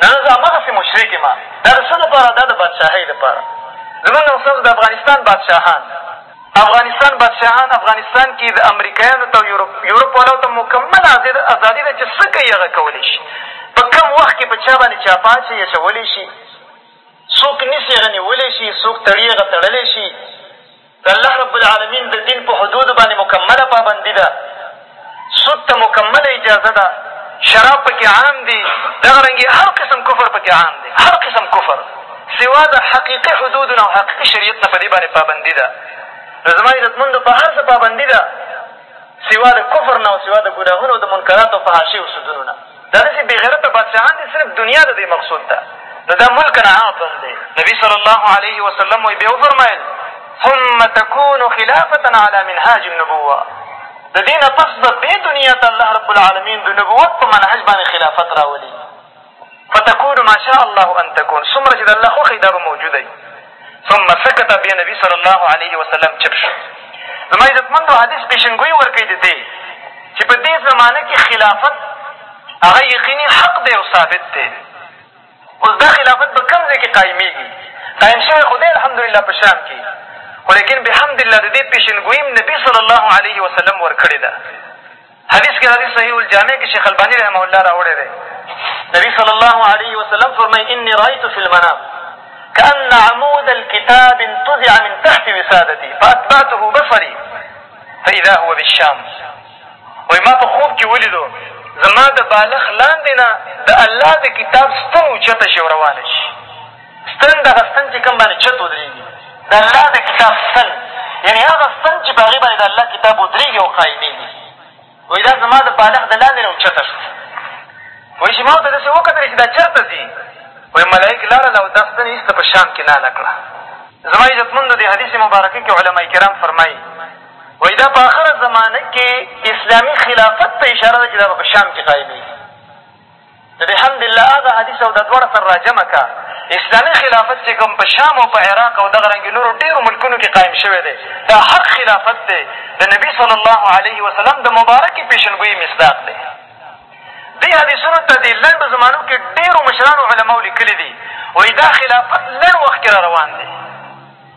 نه نه زه همغسې مشرک یم. دا د څه لپاره؟ دا د بادشاهۍ لپاره. زمونږ او ستاسو د افغانستان بادشاهان افغانستان بادشاهان افغانستان کې د امریکایانو ته او یورپ والاو ته مکمله ازادي ده چې څه کوي هغه کولی شي. په کوم وخت کې په چا باندې چاپه اچوي اچولی شي. څوک نیسي هغه نیولی شي، څوک تړي هغه تړلی شي. د الله رب العالمین د دین په حدودو باندې مکمله پابندي ده، سود ته مکمله اجازه ده، شراب په کې عام دي، دغه رنګې هر قسم کفر په کې عام دی، هر قسم کفر سوا د حقیقي حدودو نه او حقیقي شریعت نه په دې باندې پابندي ده. نو زما عزتمندو په هر څه پابندي ده. سوا د کفر نه او سوا د ګناهونو او د منکراتو او فحاشۍ او سودونو نه دا داسې بې غیرته بادشاهان دي صرف دنیا د دوی مقصود ده نو دا ملکا عاقا دی نبي صلی الله علیه وسلم وایي بیا وفرمایل ثم تكون خلافة على منهاج النبوة د دې نه پس به دې دنیا ته الله رب العالمین د نبوت په منهج باندې خلافت راولي فتکون ما شاء الله ان تکون څومره چې د الله خوښه وي دا به موجوده وي ثم سکت بیا نبي صلی الله علیه وسلم چپ شو زما عزتمندو حدیث پېشنګویي ورکوي د دې چې په دې زمانه کې خلافت هغه یقیني حق دی او ثابت دی اوس دا خلافت به کوم ځای کې قایمېږي قایم شوی خو دی الحمدلله په شام کې خو لیکن بحمدالله د دې پېشنګویي نبي صلی الله علیه وسلم ورکړې ده حدیث کښې راځي صحیح الجامع کښې شیخ الباني رحمه الله راوړی دی نبي صلی الله علیه وسلم فرمایي انی رأیت فی المنام کأن عمود الكتاب انتزع من تحت وسادتي فأتبعته بصري فإذا هو بالشام وایي ما په خوب کښې ولیدو زما د بالښت لاندې نه د الله د کتاب ستن اوچته شي او روانه شي ستن، دغه ستن چې کوم باندې چت ودرېږي، د الله د کتاب ستن، یعنې هغه ستن چې په هغې باندې د الله کتاب ودرېږي او قایمېږي. وایي دا زما د بالښت د لاندې نه اوچته شو. وایي چې ما ورته داسې وکتل چې دا چېرته ځي؟ وایي ملایک لاړل او دا ستن یې ایسته په شام کې ناله کړه. زما عزتمندو دې حدیث مبارکه کې علما کرام فرمایي وایي دا په اخره زمانه کې اسلامي خلافت ته اشاره ده چې دا به په شام کې قایمېږي. ته بحمد الله هغه حدیث او دا دواړه سره راجمع کړه، اسلامي خلافت چې کوم په شام او په عراق او دغه رنګې نورو ډېرو ملکونو کښې قایم شوی دی، دا حق خلافت دی، د نبي صلی الله علیه وسلم د مبارکې پېشنګویي مصداق دی. دې حدیثونو ته دې لنډو زمانو کښې ډېرو مشرانو علماوو لیکلي دي، وایي دا خلافت لنډ وخت کښې را روان دی.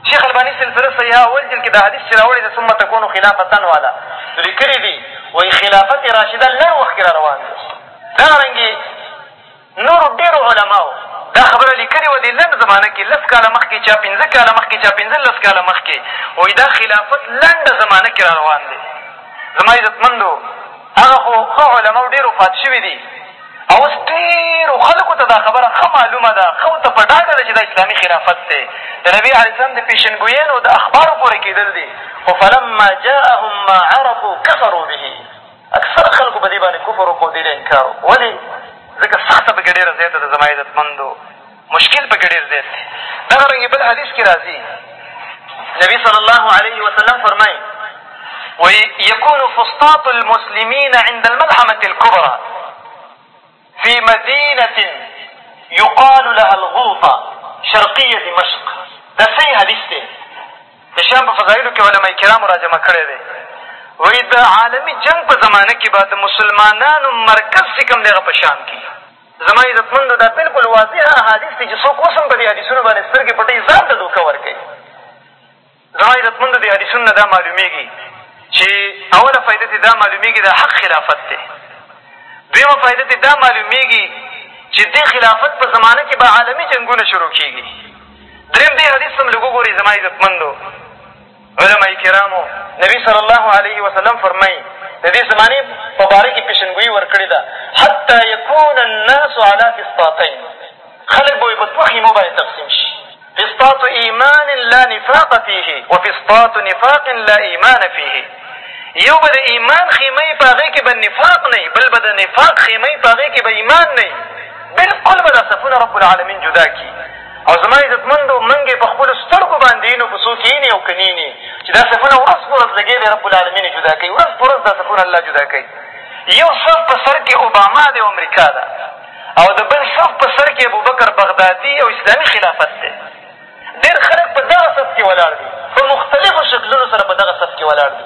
شیخ الباني سلسله صحیحه اول جلد کښې دا حدیث چې راوړې دی ثم تکون خلافتن والا نو لیکلي دي وایي خلافت راشده لنډ وخت کښې را روان دی دغه رنګې نورو ډېرو علماو دا خبره لیکلې وه دې لنډ زمانه کښې لس کاله مخکې چا پېنځه کاله مخکې چا پېنځلس کاله مخکې وایي دا خلافت لنډه زمانه کښې را روان دی زما عزتمندو هغه خو ښه علماو ډېر وفات شوي دي او اوس ډېرو خلکو ته دا خبره ښه معلومه ده، ښه ورته په ډاګه ده چې دا اسلامي خلافت دی، د نبي علیه السلام د پېشنګویۍ نه د اخبارو پورې کېدل دي، خو فلما جاءهم ما عرفو کفرو به اکثره خلکو په دې باندې کفر وکړو دې له انکار وکړو ولې ځکه سخته په کې ډېره زیاته ده زما عزتمندو مشکل په کښې ډېر زیات دی دغه رنګې بل حدیث کښې راځي نبي صلی الله علیه وسلم فرمایي وایي یکون فسطاط المسلمین عند الملحمة الكبرى في مدينة يقال لها الغوطة شرقية دمشق دا صحیح حدیث دی د شام په فضایلو کښې علماء کرامو را جمع کړی دی وایي د عالمي جنګ په زمانه کښې به د مسلمانانو مرکز چې کوم دی هغه په شام کښې زما عزتمندو دا بلکل واضح احادیث دي چې څوک اوس هم په دې حدیثونو باندې سترګې پټوي ځان ته دوکه ورکوي زما عزتمندو دې حدیثونو نه دا معلومېږي چې اوله فایده ترې دا معلومېږي دا حق خلافت دی دویمه فایده ترې دا معلومېږي چې دې خلافت په زمانه کې به عالمي جنګونه شروع کېږي درېیم دې حدیث هم لږ وګورئ زما عزتمندو علماء کرامو نبي صلی الله علیه وسلم فرمایي د دې زمانې په باره کې پېشنګویي ورکړې ده حتی یکون الناس علی فسطاطین خلک به په دوه خیمو باندې تقسیم شي فسطاط ایمان لا نفاق فیه وفسطاط نفاق لا ایمان فیه یو به د ایمان خیمه یې په هغې کې به نفاق نه بل به د نفاق خیمه یې په هغې کې به ایمان نه بلکل به دا صفونه رب العالمین جدا کړي او زما عزتمندو منګې په خپلو سترګو باندې وینو په څو کېنې او کنینې چې دا صفونه ورځ په ورځ لګې دی رب العالمین جدا کوي ورځ په ورځ دا صفونه الله جدا کوي یو صف په سر کې اوباما دی امریکا ده او د بل صف په سر کې ابوبکر بغدادي او اسلامي خلافت دی ډېر خلک په دغه صف کې ولاړ دي په مختلفو شکلونو سره په دغه صف کې ولاړ دي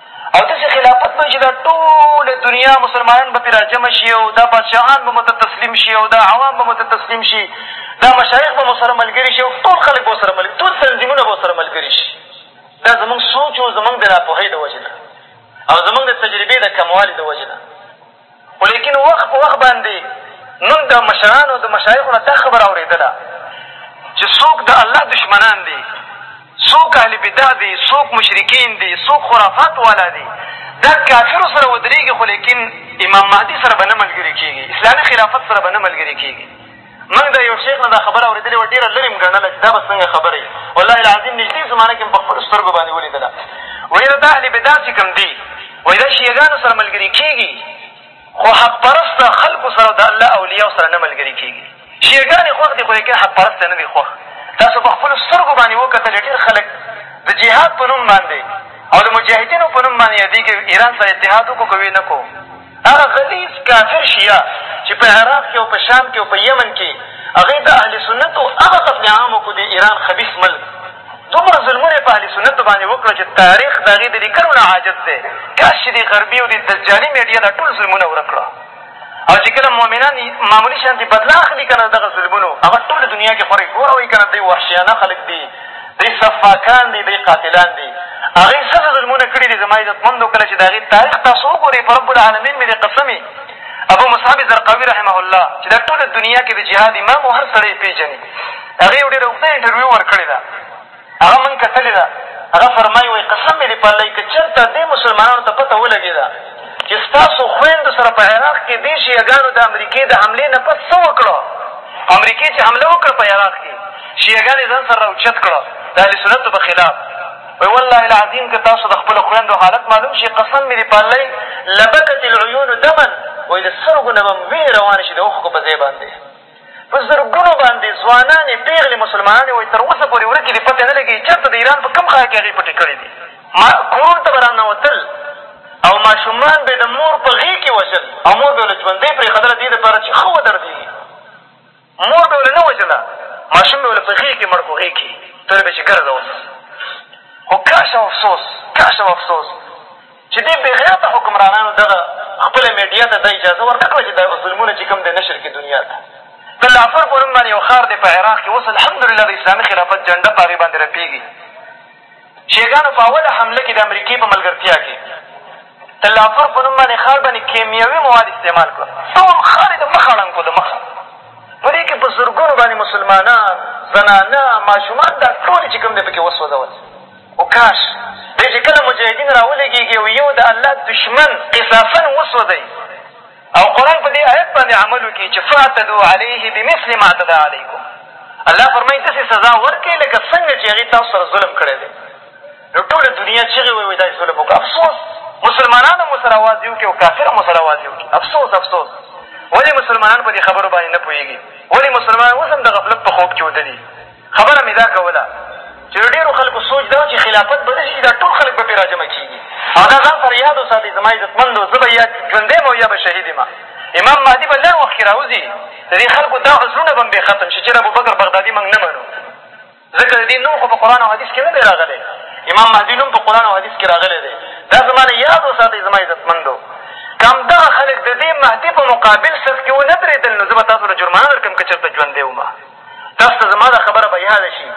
او داسې خلافت به وي چې دا ټوله دنیا مسلمانان به پرې را جمع شي او دا بادشاهان به مو ته تسلیم شي او دا عوام به مو ته تسلیم شي دا مشایخ به مو سره ملګري شي او ټول خلک به سره ملګري ټول تنظیمونه به سره ملګري شي دا زمونږ سوچ و زمونږ د ناپوهۍ د وجې نه او زمونږ د تجربې د کموالي د وجې نه خو لېکن وخت په وخت باندې مونږ د مشرانو د مشایخو نه دا خبره اورېدله چې څوک د الله دشمنان دي څوک اهل بدع دي څوک مشرکین دي څوک خرافات والا دي دا کافرو سره ودرېږي خو لېکن امام مهدي سره به نه ملګري کېږي اسلامي خلافت سره به نه ملګري کېږي موږ د یو شیخ نه دا خبره اورېدلې وه، ډېره لرې مو ګڼله چې دا به څنګه خبره وي، والله العظیم نږدې زمانه کښې مو په خپلو سترګو باندې ولیدله، وایي یاره دا اهل بدعت چې کوم دي، وایي دا شیعه ګانو سره ملګري کېږي، خو حق پرسته خلکو سره او د الله اولیاو سره نه ملګري کېږي. شیعه ګان یې خوښ دي، خو لیکن حق پرسته نه دي خوښ. تاسو په خپلو سترګو باندې وکتل چې ډېر خلک د جهاد په نوم باندې او د مجاهدینو په نوم باندې یادېږي، ایران سره اتحاد وکړو که ویې نه کړو؟ هغه غلیظ کافر شیعه چې په عراق کې او په شام کې او په یمن کې هغوی د اهل سنتو هغه قتل عام وکړو د ایران خبیث ملک دومره ظلمونه یې په اهل سنتو باندې وکړل چې تاریخ د هغې د لیکنو نه عاجز دی کاش چې د غربي او د دجالي میډیا دا ټول ظلمونه ورک کړه او چې کله مؤمنان معمولي شانتې بدله اخلي که نه دغه ظلمونو هغه ټوله دنیا کښې خورې ګوروي که نه دوی وحشیانه خلک دي دی سفاکان دي، دی قاتلان دي، هغوی څه څه ظلمونه کړي دي، زما عزتمندو کله چې د هغوی تاریخ تاسو وګورئ، په رب العالمین مې دی قسم وي، ابو مصعب زرقاوي رحمه الله چې دا ټوله دنیا کې د جهاد امام او هر سړی یې پېژني، هغې یو ډېره اوږده انټرویو ورکړې ده، هغه مونږ کتلې ده، هغه فرمایي وایي قسم مې دی په الله که چېرته دې مسلمانانو ته پته ولګېده چې ستاسو خویندو سره په عراق کې دې شیعه ګانو د امریکې د حملې نه پس څه وکړه، امریکې چې حمله وکړه په عراق کې شیعه ګان یې ځان سره را اوچت کړه د اهل سنتو په خلاف وایي والله العظیم که تاسو د خپلو خویندو حالت معلوم شي قسم مې دې په الله وي لبکت العیون دما وایي د سترګو نه به هم وینې روانې شي د اوښکو په ځای باندې په زرګونو باندې ځوانانې پېغلې مسلمانانې وایي تر اوسه پورې ورکې دي پته نه لګېږي چېرته د ایران په کوم ښار کښې هغې پټې کړې دي ما کورونو ته به راننوتل او ماشومان به د مور په غېږ کښې وژل او مور به یې له ژوندۍ پرېښودله دې دپاره چې ښه ودردېږي مور به ورله نه وژله ماشوم به ورله په غېږ کښې مړ کړو غېږ کښې تورې به چې ګرځه اوس خو کاش او افسوس کاش او افسوس چې دې بېغیرته حکمرانانو دغه خپله میډیا ته دا اجازه ورنه کړه چې دا ظلمونه چې کوم دی نشر کړي دنیا ته د لافر په نوم باندې یو ښار دی په عراق کښې اوس الحمدلله د اسلامي خلافت جنډه په هغې باندې رپېږي شیعګانو په اوله حمله کې د امریکې په ملګرتیا کې د لاپور په نوم باندې ښار باندې کیمیاوي مواد استعمال کړل، ټول ښار یې د مخه ړنګ کړو، د مخه. په دې کې په زرګونو باندې مسلمانان، زنانه، ماشومان دا ټولې چې کوم دی په کې وسوځول. خو کاش دی چې کله مجاهدین را ولېږېږي او یو د الله دښمن قصاصاً وسوځوي، او قرآن په دې آیت باندې عمل وکړي چې فاعتدو علیه بمثل ما اعتدا علیکم الله فرمایي داسې سزا ورکړئ لکه څنګه چې هغې تاسو سره ظلم کړی دی نو ټوله دنیا چغې وایي وایي دا ظلم وکړه افسوس مسلمانان هم ورسره اواز یو کړي او کافر هم ورسره اواز یو کړي افسوس افسوس ولې مسلمانان په دې خبرو باندې نه پوهېږي ولې مسلمانان اوس هم د غفلت په خوب کښې ودلي خبره مې دا کوله چې د ډېرو خلکو سوچ دا و چې خلافت به داسې کي دا ټول خلک به پرې راجمع کېږي او دا ځان سره یاد وساتئ زما عزتمندو زه به یا ژوندی یم او یا به شهید یم امام مهدي به لنډ وخت کښې راوځي د دې خلکو دا عذرونه به هم بې ختم شي چې د ابوبکر بغدادي موږ نه منو ځکه د دې نوم خو په قرآن او حدیث کښې نه دی راغلی امام مهدي نوم په قرآن او حدیث کښې راغلی دی دا زما نه یاد وساتئ زما عزتمندو که همدغه خلک د دې مهدي په مقابل صف کښې ونه درېدل نو زه به تاسو له جرمانه در کړم که چېرته ژوندی وم تاسو ته زما دا خبره به یاده شي،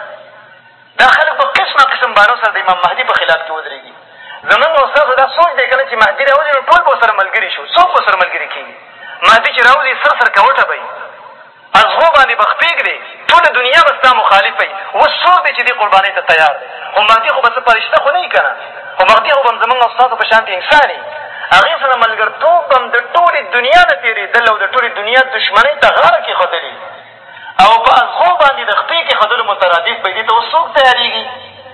دا خلک په قسما قسم بهانو سره د امام مهدي په خلاف کښې ودرېږي. زمونږ او ستاسو دا سوچ دی کله چې مهدي را وځي نو ټول به ورسره ملګري شو، څوک به ورسره ملګري کېږي؟ مهدي چې را وځي سر سر کوټه به یې ازغو باندې به ښپېږدې، ټوله دنیا به ستا مخالف وي، اوس څوک دی چې دې قربانۍ ته تیار دی؟ خو مهدي خو به څه فرشته خو نه وي که نه؟ خو مهدي خو به هم زمونږ او ستاسو په شانتې انسان وي. هغې سره ملګرتوب به هم د ټولې دنیا نه تېرېدل او د ټولې دنیا دښمنۍ ته غاړه کېښودل وي. او په ازغو باندې د خپې کېښودلو مترادف به وي دې ته اوس څوک تیارېږي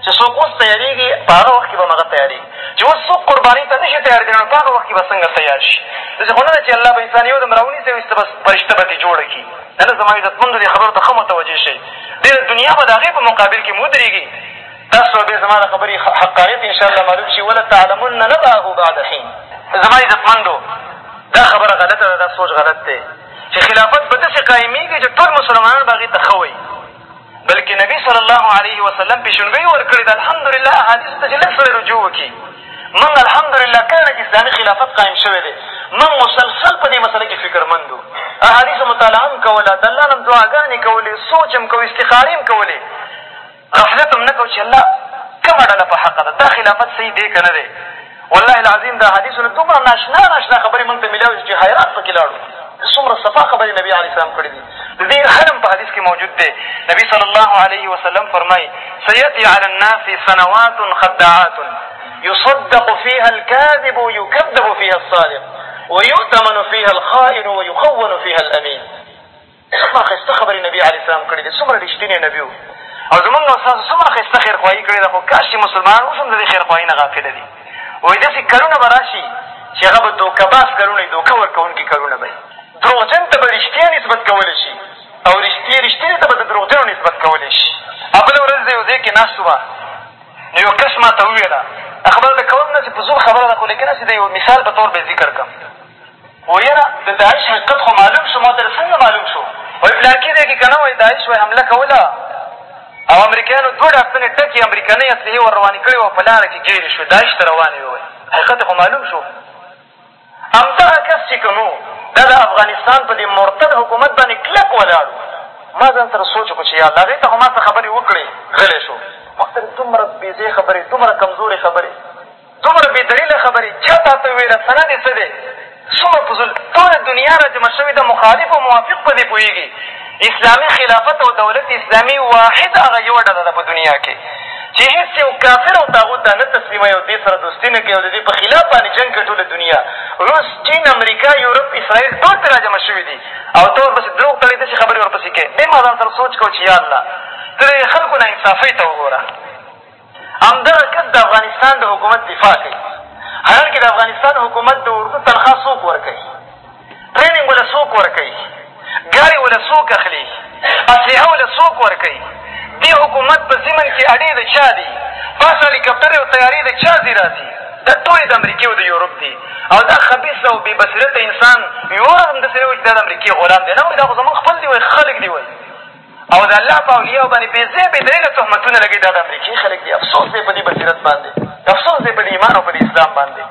چې څوک اوس تیارېږي په هغه وخت کښې به هم هغه تیارېږي چې اوس څوک قربانۍ ته نه شي تیارېدلی نو په هغه وخت کښې به څنګه تیار شي داسې خو نه ده چې الله به انسان یو دم را ونیسي او ایسته به فرشته به ترې جوړه کړي نه نه زما عزتمندو دې خبرو ته ښه متوجه شئ ډېره دنیا به د هغې په مقابل کښې ودرېږي تاسو به زما د خبرې حقانیت انشاءالله معلوم شي ولتعلمن نبعه بعد حین زما عزتمندو دا خبره غلطه ده دا سوچ غلط دی چې خلافت به داسې قایمېږي چې ټول مسلمانان به هغې ته ښه وایي بلکې نبي صلی الله علیه وسلم پېشنګوي ورکړې ده الحمدلله احادیثو ته چې لږ سړی رجوع وکړي موږ الحمدلله کله چې اسلامي خلافت قایم شوی دی موږ مسلسل په دې مسله کې فکرمند وو احادیثو مطالعه هم کوله د الله نه هم دعاګانې کولې سوچ هم کوو استخارې هم کولې غفلت هم نه کوو چې الله کومه ډله په حقه ده، دا خلافت صحیح دی که نه دی؟ والله العظیم د احادیثو نه دومره ناشنا ناشنا خبرې مونږ ته ملاوې شوې چې حیران په کې لاړو څومره صفا خبرې نبي علیه السلام کړې دي د دې حلم په حدیث کې موجود دی نبي صلی الله علیه وسلم فرمایي سیأتي علی الناس سنوات خداعات يصدق فيها الكاذب ويكذب فيها الصادق ويؤتمن فيها الخائن ويخون فيها الأمين څومره ښایسته خبرې نبي علیه السلام کړې دي، څومره رښتینی نبي و او زمونږ او ستاسو څومره ښایسته خیرخواهي کړې ده، خو کاش چې مسلمانان اوس هم د دې خیرخواهۍ نه غافل دي. وایي داسې کلونه به را شي چې هغه به دوکه باز کلونه وي، دوکه ورکوونکي کلونه به وي. دروغجن ته به رښتیا نسبت کولی شي او رښتې رښتیني ته به د دروغجنو نسبت کولی شي. بله ورځ زه یو ځای کې ناست وم، نو یو کس ما ته وویل، دا خبره د کوم نه چې فضول خبره ده، خو لیکن هسې د یو مثال په طور به یې ذکر کړم. وروره د داعش حقیقت خو معلوم شو ماته څنګه معلوم شو وایي فلانکي ځای کښې که نه وایي داعش وایي حمله کوله او امریکایانو دوه ډاکتنې ټکې امریکنۍ اسلحې ور روانې کړې وه په لاره کښې ګېرې شوې داعش ته روانې وې وایي حقیقت خو معلوم شو همدغه کس چې کوم و دا د افغانستان په دې مرتد حکومت باندې کلک ولاړ ما ځان سره سوچ وکړو چې یاالله هغې ته خو ما څه خبرې وکړې غلی شو مختلف دومره بېځې خبرې دومره کمزورې خبرې دومره بې دلیله خبرې چا تا ته وویله؟ سند یې څه دی؟ څومره په زور؟ ټوله دنیا را جمع شوې ده، مخالف او موافق په دې پوهېږي، اسلامي خلافت او دولت اسلامي واحد هغه یوه ډله ده په دنیا کښې چې هېڅ یو کافر او طاغوت ته نه تسلیموي او دې سره دوستي نه کوي او د دې په خلاف باندې جنګ کوي ټوله دنیا روس چین امریکا یورپ اسرائیل ټول پرې را جمع شوي دي او ته ورپسې دروغ تړې داسې خبرې ورپسې کوې بې ما ځان سره سوچ کوه چې یاالله ته د خلکو ناانصافۍ ته وګوره همدغه کس د افغانستان د حکومت دفاع کوي حالانکې د افغانستان حکومت د اردو تنخواه څوک ورکوي ټرېننګ وله څوک ورکوي ګاډې وله څوک اخلي اسلحه وله څوک ورکوي دې حکومت په ضمن کې اډې د چا دي پاس هلیکاپټرې او طیارې د چا ځي را ځي دا ټولې د امریکې او د یورپ دي او دا خبیث او بې بصیرته انسان یو ورځ هم داسې نه وایي چې دا د امریکې غلام دی نه وایي دا خو زمونږ خپل دي وایي خلک دي وایي او د الله په اولیاو باندې بې ځایه بې دلیله تهمتونه لګوي دا د امریکې خلک دي افسوس دی په دې بصیرت باندې افسوس دی په دې ایمان او په دې اسلام باندې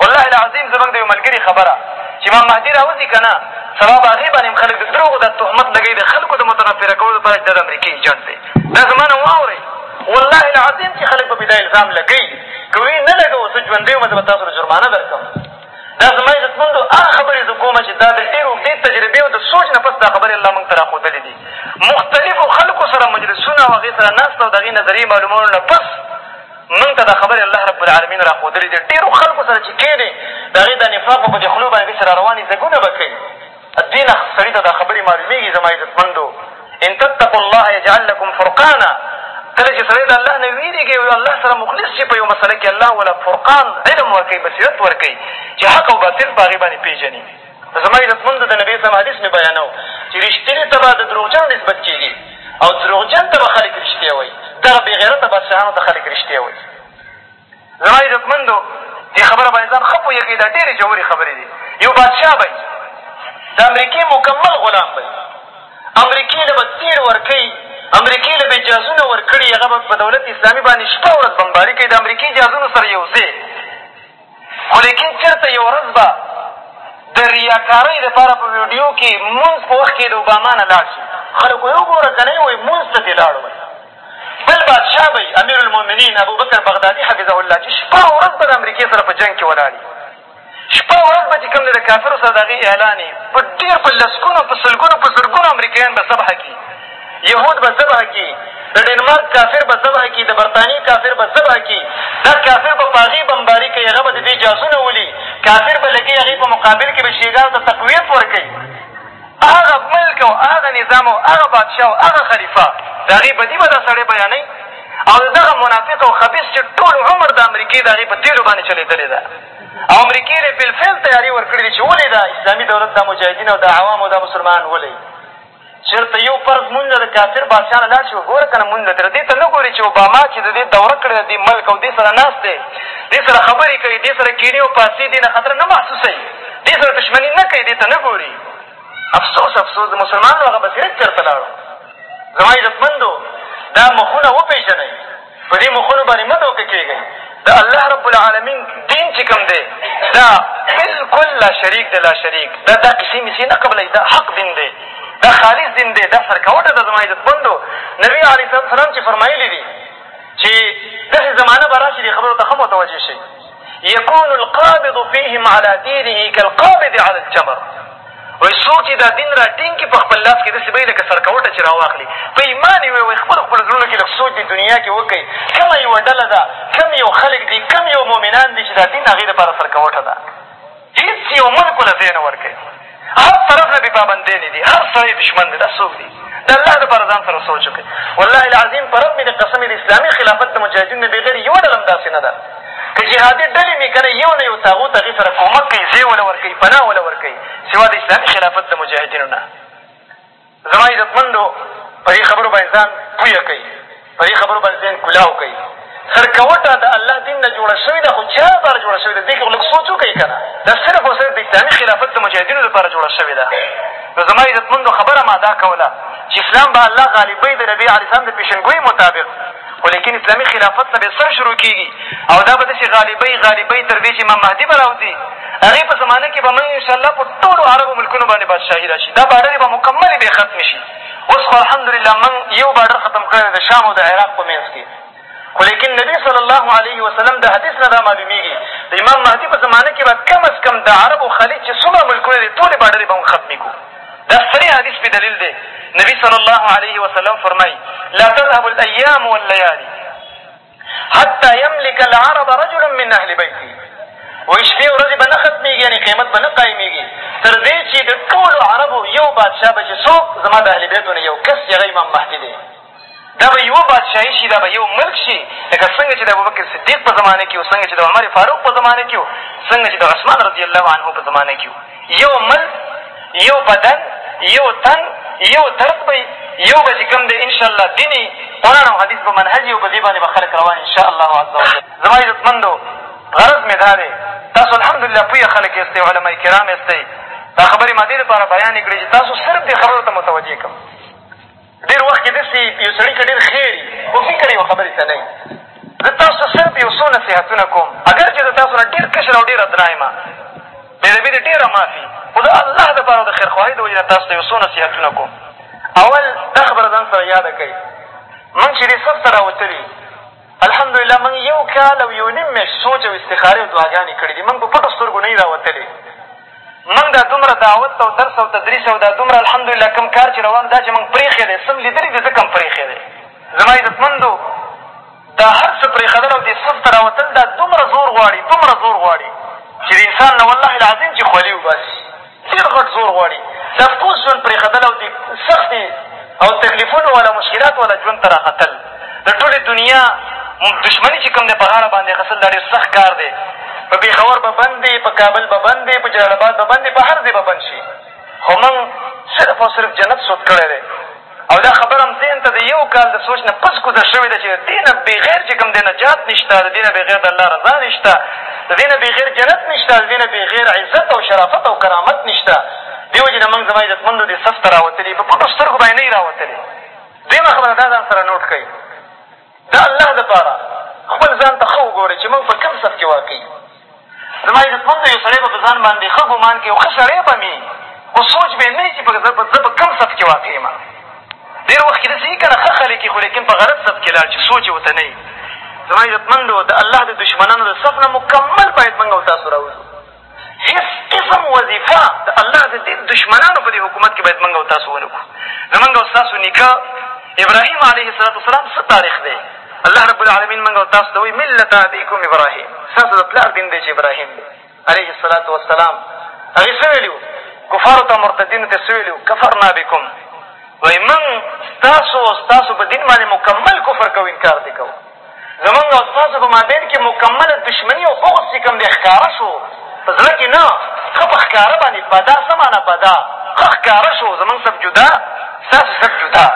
والله العظیم زموږ د یو ملګري خبره چې امام مهدي را وځي که نه سبا به هغې باندې هم خلک د دروغو دا تهمت لګوي د خلکو د متنفره کولو لپاره چې دا د امریکې ایجنټ دی دا زما نه واورئ والله العظیم چې خلک به پې دا الزام لګوي که ویې نه لګوو زه ژوندی وم زه به تاسو له جرمانه در کړم دا زما عزتمندو هغه خبرې زه کوم چې دا د ډېرې اوږدې تجربې او د سوچ نه پس دا خبرې الله مونږ ته را ښودلې دي مختلفو خلکو سره مجلسونه او هغې سره ناسته او د هغې نظریې معلومولو نه پس مونږ ته دا خبرې الله رب العالمین را ښودلې دي ډېرو خلکو سره چې کښېنې د هغې دا نفاق به په دې خولو باندې داسې را روان وي ځګونه به کوي دې نه سړي ته دا خبرې معلومېږي زما عزتمندو ان تتقوا الله یجعل لکم فرقانا کله چې سړی له الله نه وېرېږي او الله سره مخلص شي په یو مسله کښې الله ولا فرقان علم ورکوي بصیرت ورکوي چې حق او باطل په هغې باندې پېژني زما عزتمندو د نبي اسلام حدیث مې بیانو چې رښتینې ته به د دروغجنو نسبت کېږي او دروغجن ته به خلک رښتیا وایي دغه بېغیرته بادشاهانو ته خلک رښتیا وایي زما عزتمندو! دې خبره باندې ځان ښه پوهېږئ، دا ډېرې ژورې خبرې دي. یو بادشاه به د امریکې مکمل غلام به امریکې له به تېل ورکوي، امریکې له به یې جهازونه ورکړي، هغه به په دولت اسلامي باندې شپه ورځ بمباري کوي، د امریکې جهازونو سره یو ځای. خو لیکن چېرته یوه ورځ به د ریاکارۍ لپاره په ویډیو کې مونځ په وخت کې د اوباما نه لاړ شي، خلک وایي وګوره که نه یې وایي مونځ ته دې لاړ وای. بل بادشاه به یې امیرالمؤمنین ابوبکر بغدادي حفظه الله چې شپه او ورځ به د امریکې سره په جنګ کښې ولاړ وي شپه او ورځ به چې کوم دی د کافرو سره د هغې اعلان یې په ډېر په لسګونو په سلګونو په زرګونو امریکایان به ذبح کړي یهود به ذبح کړي د ډنمارک کافر به ذبح کړي د برطانیې کافر به ذبح کړي دا کافر به په هغې بمباري کوي هغه به د دې جازونه ولي کافر به لګي هغې په مقابل کښې به شیګانو ته تقویت ورکوي هغه ملک او هغه نظام او هغه بادشاه او هغه خلیفه د هغې بدي به دا سړی بیانوي او د دغه منافق او خبیث چې ټول عمر د امریکې د هغې په تېلو باندې چلېدلې ده او امریکې له بالفعل تیارې ورکړې دي چې ولې دا اسلامي دولت دا مجاهدین او دا عوام او دا مسلمان ولې چېرته یو فرض مونږ د کافر بادشاه نه لاړ شي وګوره که نه مونږ تر دې ته نه ګوري چې اوباما چې د دې دوره کړې ده دې ملک او دې سره ناست دی دې سره خبرې کوي دې سره کینې او پاسې دې نه خطر نه محسوسوي دې سره دښمني نه کوي دې ته نه ګوري افسوس افسوس د مسلمانانو هغه بصیرت چېرته لاړو زما عزتمندو دا مخونه وپېژنئ په دې مخونو باندې مه دوکه کېږئ د الله رب العالمین دین چې کوم دی دا بلکل لا شریک دی لا شریک دا دا کیسې میسې نه قبلوي دا حق دین دی دا خالص دین دی دا سرکوټه ده زما عزتمندو نبي علیه صلات سلام چې فرمایلي دي چې داسې زمانه به را شي دې خبرو ته ښه متوجه شئ یکون القابض فیهم علی دینه کالقابض علی الجمر وایي څوک چې دا دین را ټینګ کړي په خپل لاس کښې داسې به یې لکه سرکوټه چې را واخلي په ایمان یې وایي خپلو خپلو زړونو کښې لږ سوچ دې دنیا کښې وکړئ کومه یوه ډله ده کوم یو خلک دي کوم یو مؤمنان دي چې دا دین هغې دپاره سرکوټه ده هېڅ یو ملک له ځای نه ورکوي هر طرف نه بې پابندیانې دي هر سړی دښمن دی دا څوک دي د الله دپاره ځان سره سوچ وکړئ والله العظیم په رب مې د قسم د اسلامي خلافت د مجاهدینو نه بېغیر یوه ډله هم داسې نه ده که جهادي ډلې مې که نه یو نه یو تاغوت هغې سره کومک کوي ځای وله ورکوي پناه وله ورکوي سوا د اسلامي خلافت د مجاهدینو نه زما عزتمندو! په دې خبرو باندې ځان پویه کړئ، په دې خبرو باندې ذهن کلاو کړئ. سرکوټه د الله دین نه جوړه شوې ده، خو چا لپاره جوړه شوې ده؟ دې کښې خو لږ سوچ وکړئ که نه؟ دا صرف او صرف د اسلامي خلافت د مجاهدینو لپاره جوړه شوې ده. نو زما عزتمندو! خبره ما دا کوله چې اسلام به الله غالبوي د نبي علیه السلام د پېشنګویۍ مطابق. خو لېکن اسلامي خلافت نه به سر شروع کېږي او دا به داسې غالبۍ غالبۍ تر دې چې امام مهدي به راوځي، هغې په زمانه کې به موږ ان شاء الله په ټولو عربو ملکونو باندې بادشاهي را شي، دا باډرې به مکملې بې ختمې شي. اوس خو الحمدلله موږ یو باډر ختم کړی دی د شام او د عراق په منځ کې. خو لېکن نبي صلی الله علیه وسلم د حدیث نه دا معلومېږي د امام مهدي په زمانه کې به کم از کم د عربو خلیج چې څومره ملکونه دي ټولې باډرې به موږ ختمې کړو. دا صریح حدیث پې دلیل دی نبي صلی الله علیه وسلم فرمایي لا تذهب الایام واللیالي حتی یملک العرب رجل من اهل بیتی وایي شپې ورځې به نه ختمېږي یعنې قیمت به نه قایمېږي تر دې چې د ټولو عربو یو بادشاه به چې څوک زما د اهل بیتو نه یو کس چې هغه امام مهدي دی دا به یوه بادشاهي شي، دا به یو ملک شي، لکه څنګه چې د ابوبکر صدیق په زمانه کښې و، څنګه چې د عمر فاروق په زمانه کښې و، څنګه چې د عثمان رضي الله عنه په زمانه کښې و. یو ملک، یو بدن، یو تن، یو درد به یو به چې کوم دی انشاءالله دین وي، قرآن او حدیث به منهج وي او په دې باندې به خلک روان وي انشاءالله عزوجل. زما عزتمندو! غرض مې دا دی، تاسو الحمدلله پوه خلک یاستئ، علماء کرام یاستئ، دا خبرې ما دې لپاره بیانې کړې چې تاسو صرف دې خبرو ته متوجه کړم. ډېر وخت کېدای سي یو سړي که ډېر ښې وي خو فکر یې یوه خبرې ته نه وي زه تاسو ته صرف یو څو نصیحتونه کوم اګر چې زه تاسو نه ډېر کشر او ډېر ادنا یم بې ادبي دې ډېره معافي خو د الله دپاره او د خیرخواهۍ د وجې نه تاسو ته یو څو نصیحتونه کوم اول دا خبره ځان سره یاده کړئ مونږ چې دې صف ته راوتلي الحمدلله موږ یو کال او یو نیم میاشت سوچ او استخارې او دعاګانې کړې دي موږ په پټو سترګو نه راوتلې موږ دا دومره دعوت او درس او تدریس او دا دومره الحمدلله کوم کار چې روان دا چې موږ پرېښی دی سم لیدلي دي ځکه هم پرېښی دی زما عزتمندو دا هر څه پرېښدل او دې صف ته راوتل دا دومره زور غواړي دومره زور غواړي چې د انسان نه والله العظیم چې خولي وباسي ډېر غټ زور غواړي، د افکوس ژوند پرېښدل او د سختې او تکلیفونو والا مشکلاتو والا ژوند ته راختل د ټولې دنیا دښمني چې کوم دی په غاړه باندې اخیستل دا ډېر سخت کار دی په پېښور به بند دی په کابل به بند دی په جلال آباد به بند دی په هر ځای به بند شي خو موږ صرف او صرف جنت سود کړی دی او دا خبره هم ذهن ته د یو کال د سوچ نه پس کوزه شوې ده چې د دې نه بېغیر چې کوم دی نجات نشته د دې نه بېغیر د الله رضا نشته د دې نه بېغیر جنت نشته د دې نه بېغیر عزت او شرافت او کرامت نشته دې وجې نه مونږ زما عزتمندو دې صف ته راوتلي په پټو سترګو باندې نه دي راوتلي دویمه خبره دا ځان سره نوټ کوي د الله لپاره خپل ځان ته ښه وګورئ چې موږ په کوم صف کښې واقع یو. زما عزتمندو یو سړی به په ځان باندې ښه ګمان کوي او ښه سړی به مې خو سوچ به یې نه وي چې زه په کوم صف کښې واقع یم. ډېر وخت کښې داسې وي که نه ښه خلک وي خو لېکن په غلط صف کښې لاړ شي سوچ یې ورته نه وي. زما عزتمندو د الله د دښمنانو د صف نه مکمل باید موږ او تاسو را ووځو. هېڅ قسم وظیفه د الله د دین دښمنانو په دې حکومت کښې باید مونږ او تاسو ونه کړو. د مونږ او ستاسو نیکه ابراهیم علیه السلام څه تاریخ دی؟ الله رب العالمین مونږ او تاسو ته وایي، ملة ابیکم ابراهیم، ستاسو د پلار دین دی چې ابراهیم دی علیه الصلوة والسلام. هغې څه ویلي وو؟ کفارو ته مرتدینو ته یې څه ویلي وو؟ کفرنا بکم، وایي مونږ ستاسو او ستاسو په دین باندې مکمل کفر کوو، انکار ترې کوو. زمونږ او ستاسو په مابین کې مکمله دښمني او بغض چې کوم دی ښکاره شو په زړه کې نه ښه په ښکاره باندې بدا څه معنا بدا ښه ښکاره شو زمونږ سب جدا ستاسو سب جدا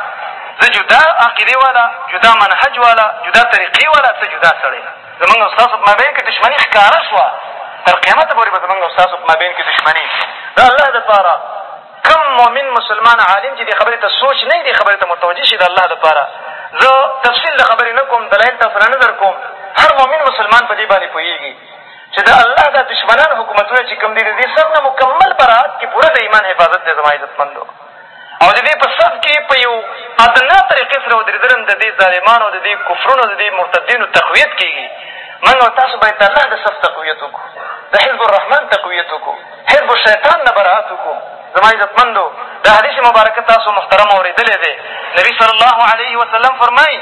زه جدا عقیدې والا جدا منهج والا جدا طریقې والا څه جدا سړی زمونږ او ستاسو په مابین کې دښمني ښکاره شوه تر قیامته پورې به زمونږ او ستاسو په مابین کې دښمني د الله دپاره کوم مؤمن مسلمان عالم چې دې خبرې ته سوچ نه وي، دې خبرې ته متوجه شي د الله لپاره زه تفصیل د خبرې نه کوم، دلایل تاسو له نه در کوم، هر مؤمن مسلمان په دې باندې پوهېږي چې د الله دا دشمنان حکومتونه چې کوم دي د دې سر نه مکمل براعت کې پوره د ایمان حفاظت دی زما عزتمندو او د دې په صف کې په یو ادنا طریقې سره ودرېدلم د دې ظالمانو د دې کفرونو د دې مرتدینو تقویت کېږي موږ او تاسو باید د الله د صف تقویت وکړو د حزب الرحمن تقویت وکړو حزب الشیطان نه برأت وکړو زما عزتمندو دا حدیث مبارکه تاسو محترم اورېدلی دی نبي صلی الله علیه وسلم فرمایي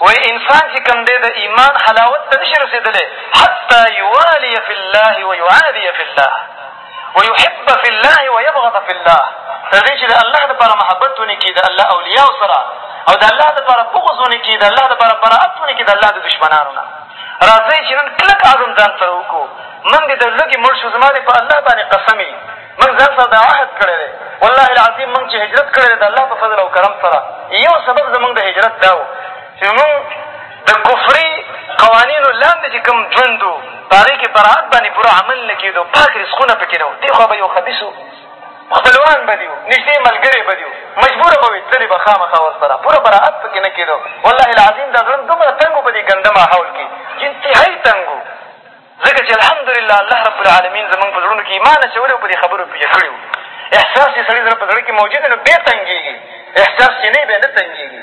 وایي انسان چې کوم دی د ایمان حلاوت ته نه شي رسېدلی حتی یوالي فی الله ویعادي فی الله ویحب فی الله ویبغض فی الله تر دې چې د الله دپاره محبت ونکړي د الله اولیاو سره او د الله دپاره بغض ونکړي د الله دپاره براعت ونکړي د الله د دشمنانو نه راځئ چې نن کلک عزم ځان سره وکړو، موږ دې د لوږې مړ شو، زما دې په الله باندې قسم وي، موږ ځان سره دا عهد کړی دی، والله العظیم موږ چې هجرت کړی دی د الله په فضل او کرم سره یو سبب زموږ د هجرت دا و چې موږ د کفري قوانینو لاندې چې کوم ژوند و په هغې کښې براعت باندې پوره عمل نه کېدو، پاک رزقونه په کښې نه وو، دېخوا به یو خبیث و. خپلوان به دي وو، نږدې ملګرې به دي وو، مجبوره به وې، تللې به خامخا ورسره، پوره برائت په کښې نه کېدو، والله العظيم دا زړه مې دومره تنګ وو په دې ګنده ماحول کښې چې انتهائي تنګ وو، ځکه چې الحمدلله الله رب العالمين زمونږ په زړونو کښې ايمان اچولې او په دې خبرو پوه کړي وو، احساس چې سړي زړه په زړه کښې موجود وي نو بۀ تنګېږي، احساس چې نۀ وي بۀ نۀ تنګېږي.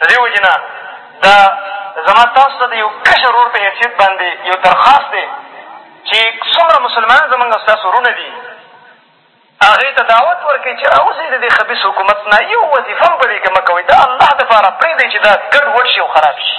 د دې وجې نه دا زما تاسو ته د یو کشر ورور په حیثیت باندې یو درخواست دی چې څومره مسلمانان زمونږ ستاسو وروڼه دي هغې ته دعوت ورکړئ چې راوځئ د دې خبیث حکومت نه یو وظیفه هم په دې کښې مه کوئ دا الله دپاره پرېږدئ چې دا ګډ وډ شي او خراب شي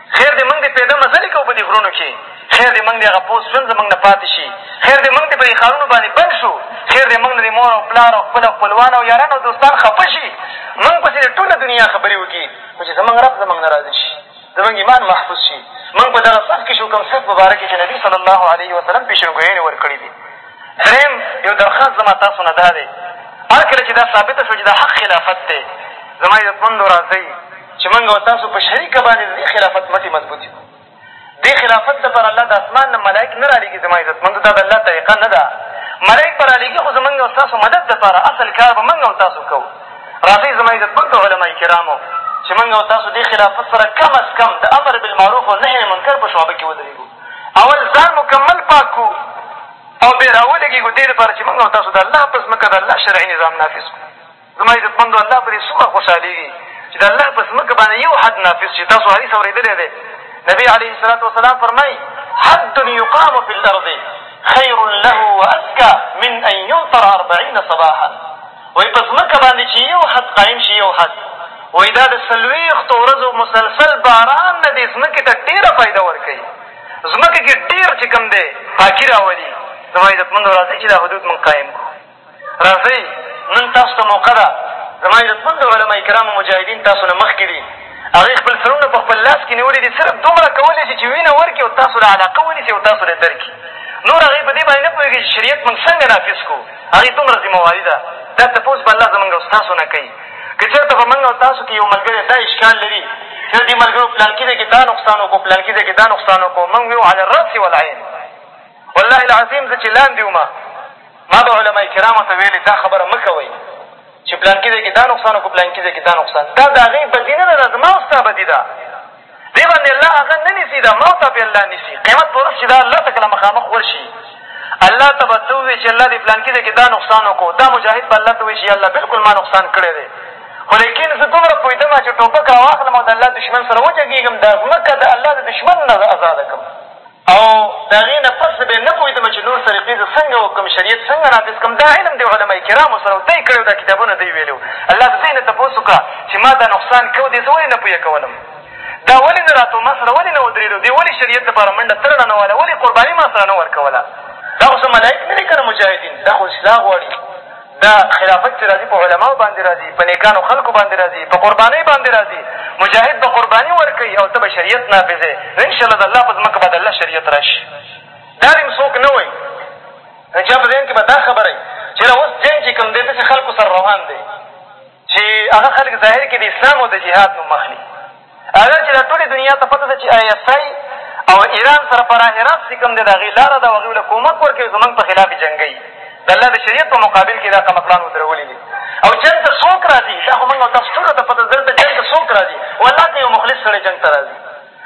خیر دی مونږ دې پېده مزلې کوو په دې غرونو کښې خیر دی مونږ دې هغه پوست ژوند زمونږ نه پاتې شي خیر دی مونږ دې په دې ښارونو باندې بند شو خیر دی مونږ نه دې مور او پلار او خپل خپلوان او یاران او دوستان خفه شي مونږ پسې د ټوله دنیا خبرې وکړي خو چې زمونږ رب زمونږ نه راضي شي زمونږ ایمان محفوظ شي مونږ په دغه صف کښې شو کوم صف مبارک چې نبي صلی الله علیه وسلم پېشنګویانې ورکړي دي درېیم یو درخواست زما تاسو نه دا دی هر کله چې دا ثابته شوه چې دا حق خلافت دی زما عزتمندو راځئ چې مونږ او تاسو په شریکه باندې د دې خلافت مټې مضبوطې کړو دې خلافت لپاره الله د اسمان نه ملایک نه رالېږي زما عزتمندو دا د الله طریقه نه ده ملایک به رالېږي خو زمونږ او ستاسو مدد لپاره اصل کار به مونږ او تاسو کوو راځئ زما عزتمندو علما کرامو چې مونږ او تاسو دې خلافت سره کم از کم د امر بالمعروف او نهی منکر په شعبه کښې ودرېږو اول ځان مکمل پاک کړو او بیا راولږېږو دې لپاره چې مونږ او تاسو د الله په ځمکه د الله شرعي نظام نافظ کړو زما عزتمندو! الله په دې څومره خوشحالېږي چې د الله په ځمکه باندې یو حد نافظ شي. تاسو حدیث اورېدلی دی، نبي علیه الصلوة والسلام فرمایي حد یقام فی الارض خیر له وازکا من ان ینثر اربعین صباحا وایي په ځمکه باندې چې یو حد قایم شي، یو حد وایي دا د څلوېښتو ورځو مسلسل باران نه دې ځمکې ته ډېره فایده ورکوي. ځمکه کې ډېر چې کوم دی پاکي راولي. زما عزتمندو! راځئ چې دا حدود مونږ قایم کړو. راځئ نن تاسو ته موقع ده، زما عزتمند علماء کرام مجاهدین تاسو نه مخکې دي، هغوی خپل سرونه په خپل لاس کې نیولي دي، صرف دومره کولی شي چې وینه ورکړي او تاسو له علاقه ونیسي او تاسو له درکړي. نور هغوی په دې باندې نه پوهېږي چې شریعت مونږ څنګه نافظ کړو، هغوی دومره ذمه واري ده، دا تپوس به الله زمونږ او ستاسو نه کوي. که چېرته په مونږ او تاسو کې یو ملګری دا اشکال لري چې دې ملګرو پلانکي ځای کې دا نقصان وکړو، پلانکي ځای کې دا نقصان وکړو، مونږ یو علی الرأس والعین. والله العظیم زه چې لاندې وم ما به علماء کرامو ته ویلې دا خبره مه کوئ چې پلانکي ځای کښې دا نقصان وکړو پلانکي ځای کښې دا نقصان دا د هغې بدي نه ده دا زما او ستا بدي ده دې باندې الله هغه نه نیسي دا ما او تا پرې الله نیسي قیامت په ورځ چې دا الله ته کله مخامخ ورشي الله ته به ته ووایي چې الله دې پلانکي ځای کښې دا نقصان وکړو دا مجاهد به الله ته وایي چې الله بلکل ما نقصان کړی دی خو لیکن زه دومره پوهېدم چې ټوپک را واخلم او د الله دښمن سره وجګېږم دا ځمکه د الله د دښمن نه ازاده کړم او د هغې نه پس زه بیا نه پوهېدم چې نور طریقې زه څنګه وکړم، شریعت څنګه نافظ کړم، دا علم د علماء کرامو سره و، دی کړی و، دا کتابونه دی ویلي و، الله د دوی نه تپوس وکړه چې ما دا نقصان کوو دې زه ولې نه پوه کولم، دا ولې نه راتلو، ما سره ولې نه ودرېدو، دې ولې شریعت لپاره منډه ترړه نه واله، ولې قرباني ما سره نه ورکوله. دا خو څه ملایک نه دي که نه مجاهدین، دا خو اصلاح غواړي. دا خلافت چې راځي په علماو باندې راځي، په نېکانو خلکو باندې راځي، په قربانۍ باندې راځي، مجاهد به قرباني ورکوي او ته به شریعت نافظوې، نو انشاءالله د الله په ځمکه به د الله شریعت را شي. دا دې هم څوک نه وایي، د چا په ذهن کښې به دا خبره وي چې یاره اوس جنګ چې کوم دی داسې خلکو سره روان دی، چې هغه خلک ظاهر کښې د اسلام او د جهاد نوم اخلي هغه چې دا ټولې دنیا ته پته ده چې آی ایس آی او ایران سره فراه راست چې کوم دی د هغې لاره ده او هغوی له کومک ورکوي زمونږ په خلاف جنګوي د الله د شریعت په مقابل کښې دا قمقلان ودرولي دي او جنګ ته څوک را ځي دا خو مونږ او تاسو ټولو ته پته ده دلته جنګ ته څوک را ځي والله که یو مخلص سړی جنګ ته را ځي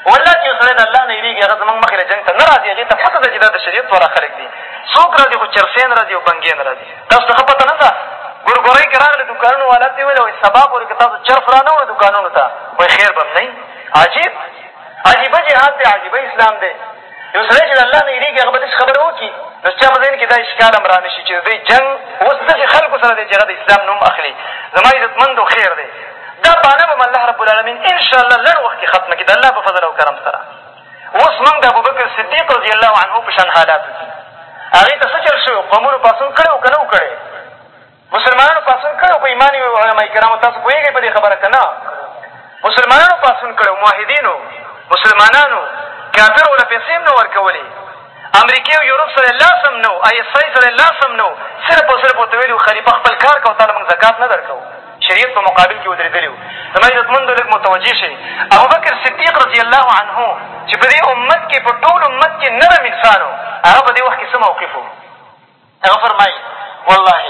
والله چې یو سړی د الله نه وېرېږي، هغه زموږ مخې له جنګ ته نه راځي، هغې ته پته ده چې دا د شریعت والا خلک دي، څوک راځي خو چرسین راځي او بنګین راځي، تاسو ته ښه پته نه ده، ګورګورۍ کې راغلې دکانونو والا ته یې ویل وایي سبا پورې که تاسو چرس را نه وړئ دکانونو ته وایي خیر به هم نه وي، عجیب عجیبه جهاد دی، عجیبه اسلام دی. یو سړی چې د الله نه هېرېږي هغه به داسې خبره وکړي نو چا په ذهن کښې دا اشکال هم را نه شي چې د دوی جنګ اوس داسې خلکو سره دی چې هغه د اسلام نوم اخلي زما عزتمندو خیر دی دا بانه به م الله رب العالمین انشاءالله لنډ وخت کښې ختمه کړي د الله په فضل او کرم سره اوس مونږ د ابوبکر صدیق رضی الله عنه په شان حالاتو کښې هغې ته څه چل شوي قومونو پاڅون کړی او که نه و کړی مسلمانانو پاڅون کړی وو، په ایمان یې وویل علمای کرامو تاسو پوهېږئ په دې خبره که نه؟ مسلمانانو پاڅون کړی وو، موحدینو، مسلمانانو، کافرو له پیسې هم نه ورکولې، امریکې او یورپ سره یې لاس هم نه و، آی ایس آی سره یې لاس هم نه و، صرف او صرف ورته ویلي وو خلیفه خپل کار کوه تا له موږ زکات نه در کوو، شریعت په مقابل کښې ودرېدلي وو. زما عزتمندو لږ متوجه شئ، ابوبکر صدیق رضي الله عنه چې په دې امت کښې په ټول امت کښې نرم انسان و، هغه په دې وخت کښې څه موقف و؟ هغه فرمايي والله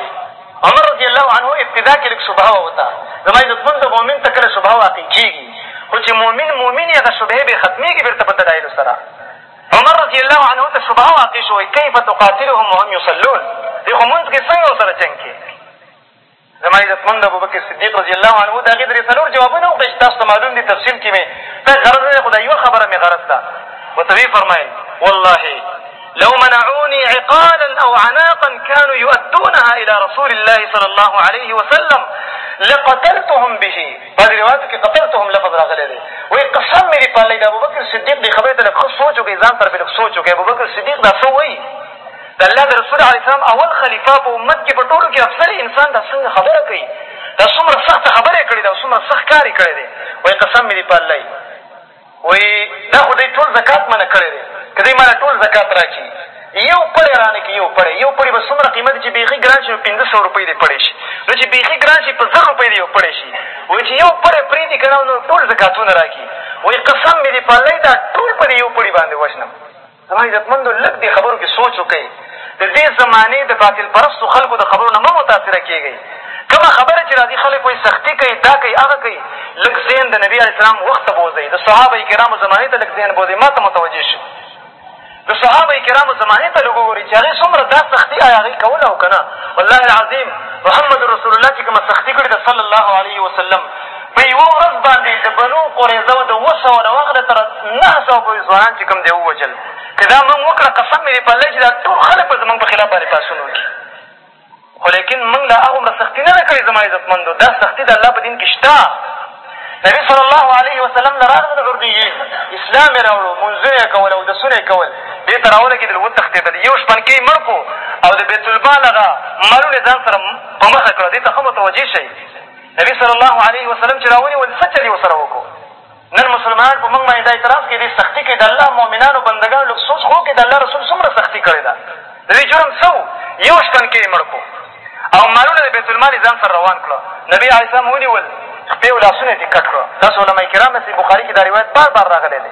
عمر رضي الله عنه ابتدا کښې لږ شبهه وه ورته زما عزتمند د مؤمن ته کله شبهه واقع کېږي خو چې مؤمن مؤمن يې هغه شبهې بې ختمېږي بېرته په دلایلو سره عمر رضي الله عنه ته شبهه واقع شوه کيف تقاتلهم وهم يصلون دې خو مونځ کښې څنګه ورسره جنګ کښې زما عزتمند ابوبکر صدیق رضي الله عنه د هغې درې څلور جوابونه وکړه چې تاسو ته معلوم دي تفصیل کې مې تګ غرض نه دی خو دا یوه خبره مې غرض ده ورته ویې فرمایل والله لو منعوني عقالا او عناقا كانوا يؤدونها الى رسول الله صلى الله عليه وسلم لقتلتهم به بعضې روایتو کښې قتلتهم لفظ راغلی دی وایي قسم مې دي په الله د ابوبکر صدیق دې خبرې ته لږ ښه سوچ وکړئ ځان سره پرې لږ سوچ وکړئ ابوبکر صدیق دا څه وایي د الله د رسول علیه السلام اول خلیفه په امت کښې په ټولو کښې افضل انسان دا څنګه خبره کوي دا څومره سخته خبره یې کړې ده او څومره سخت کار یې کړی دی وایي قسم مې دي په الله وایي دا خو دی ټول زکات منع کړی دی که دی ماله ټول زکات را کړي یو پړی رانه کړي یو پړی یو پړی به څومره قیمت چې بیخي ګران شي نو پېنځه سوه روپۍ دی پړی شي نو چې بیخي ګران شي په زر روپۍ دی یو پړی شي وایي چې یو پړی پرېږدي که نه نو ټول زکاتونه را کړي وایي قسم مې دي په الله دا ټول په دې یو پړي باندې وژنم زما عزتمندو لږ دې خبرو کښې سوچ وکړئ د دې زمانې د باطل پرستو خلکو د خبرو نه مه متاثره کېږئ کومه خبره چې راځي خلک وایي سختي کوي دا کوي هغه کوي لږ ذهن د نبي علیه السلام وخت ته بوځئ د صحابه کرامو زمانې ته لږ ذهن بوځئ ما ته متوجه شي د صحابه کرامو زمانې ته لږ وګورئ چې هغې څومره دا سختي آیا هغې کوله او که نه والله العظیم محمد رسول الله چې کومه سختي کړې ده صلی الله علیه وسلم په یوه ورځ باندې د بنو قریظه د اووه سوه نه واخله تر نهه سوه پورې ځوانان چې کوم دی ووژل که دا مونږ وکړه قسم مې دی په الله چې دا ټول خلک به زمونږ په خلاف باندې پاڅون وکړي خو لیکن مونږ لا هغومره سختي نه ده کړې زما عزتمندو دا سختي د الله په دین کښې شته نبي صلی الله علیه وسلم نه راغلل عربیین اسلام یې راوړو مونځونه یې کول او دسونه یې کول دې ته راولګېدل وتښتېدل یو شپنکۍ مړ کړو او د بیتالمال هغه مالونه یې ځان سره په مخه کړه دې ته ښه متوجه شئ نبي صلی الله علیه وسلم چې را ونیول څه چل یې ورسره وکړو نن مسلمان په موږ باندې دا اعتراض کوي دې سختي کوي د الله مؤمنانو بندګانو لږ سوچ خو کې د الله رسول څومره سختي کړې ده د دې جرم څه و یو شتن کې یې مړ کړو او مالونه د بیتالمال یې ځان سره روان کړه نبي علیه سلام ونیول خپې او لاسونه یې کټ کړه داسې علما کرام چې بخاري کې دا روایت بار بار راغلی دی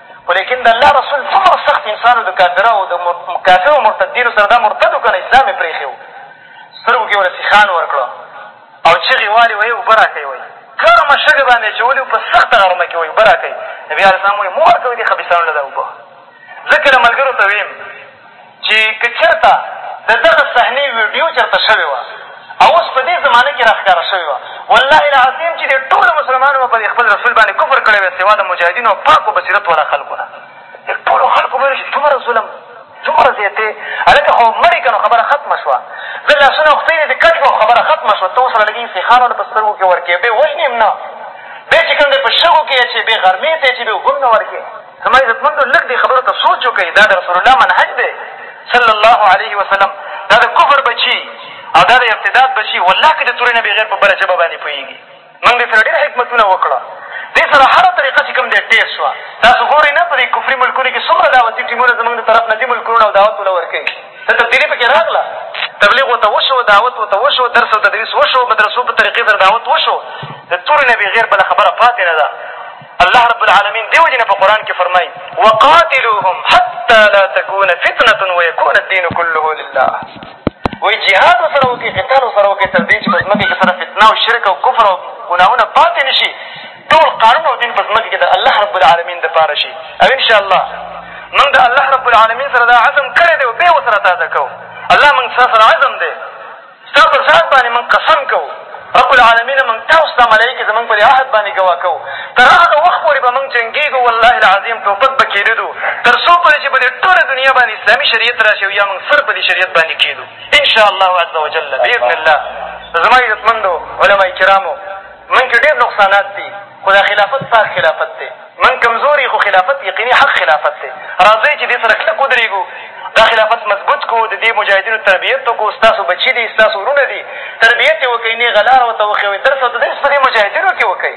خو لېکن د الله رسول دومره سخت انسان و د کافرو او د کافرو او مرتدینو سره دا مرتد و که نه اسلام یې پرېښی و سترګو کښې ورله سیخان ورکړو او چغې والې وایي اوبه را کوي وایي ګرمه شګه باندې اچولي په سخته غرمه کښې وایي اوبه را کوي نبي علیه السلام وایي مه ورکوئ دې خبیثانو له دا اوبه زه کله ملګرو ته ویم چې که چېرته د دغه صحنې ویډیو چېرته شوې وه او اوس په دې زمانه کښې راښکاره شوې وه والله العظیم چې دې ټولو مسلمانو به په دې خپل رسول باندې کفر کړی وی سوا د مجاهدینو او پاکو بصیرت والا خلکو نه دې ټولو خلکو به ویل چې دومره ظلم څومره زیاتې هلکه خو مړې که نو خبره ختمه شوه زه لاسونه خپې دې کټ کړم خبره ختمه شوه ته ورسره لګېږي سیخان ورته په سترګو کښې ورکړې بې وژني هم نه بیا چې کوم دی په شګو کښې اچې بې غرمې ته اچې بې اوبه هم نه ورکړې زما عزتمندو لږ دې خبرو ته سوچ وکړئ دا د رسول الله منهج دی صلی الله علیه وسلم دا د کفر بچي او دا د ارتداد بچي والله که د تورې نه بغیر په بله ژبه باندې پوهېږي مونږ دې سره ډېر حکمتونه وکړه دې سره هره طریقه چې کوم دی ډېر شوه تاسو ګورئ نه په دې کفري ملکونو کښې څومره دعوتي ټیمونه زمونږ د طرف نه دي ملکونه او دعوت وله ورکوي څه تبدیلي پکې راغله تبلیغ ورته وشو دعوت ورته وشو درس او تدریس وشو مدرسو په طریقې سره دعوت وشو د تورې نه بغیر بله خبره پاتې نه ده الله رب العالمین دې وجې نه په قرآن کې فرمایي وقاتلوهم حتی لا تکون فتنة ویکون الدین کله لله وایي جهاد ورسره وکړي قتال ورسره وکړي تر دې چې په ځمکې کې سره فتنه او شرک او کفر او ګناهونه پاتې نه شي ټول قانون او دین په ځمکه کې د الله رب العالمین دپاره شي او انشاءالله موږ د الله رب العالمین سره دا عزم کړی دی او بیا ورسره تازه کوو الله موږ سره عزم دی ستا په ذات باندې مونږ قسم کوو، رب العالمینه، مونږ تا او ستا ملایکې زمونږ په دې عهد باندې ګواه کوو، تر هغه وخت پورې به مونږ جنګېږو، والله العظیم ټوپک به کېنږدو، تر څو پورې چې په دې ټوله دنیا باندې اسلامي شریعت راشي او یا مونږ سر په دې شریعت باندې کېږدو، ان شاء الله عزوجل، باذن الله. زما عزتمندو علماء کرامو! مونږ کښې ډېر نقصانات دي، خو دا خلافت پاک خلافت دی. موږ کمزوري یو، خو خلافت یقیني حق خلافت دی. راځئ چې دې سره کلک ودرېږو، دا خلافت مضبوط کړو، د دې مجاهدینو تربیت وکړو، ستاسو بچي دي، ستاسو وروڼه دي، تربیت یې وکړئ، نېغه لاره ورته وښیئ، درس او تدریس په دې مجاهدینو کښې وکړئ،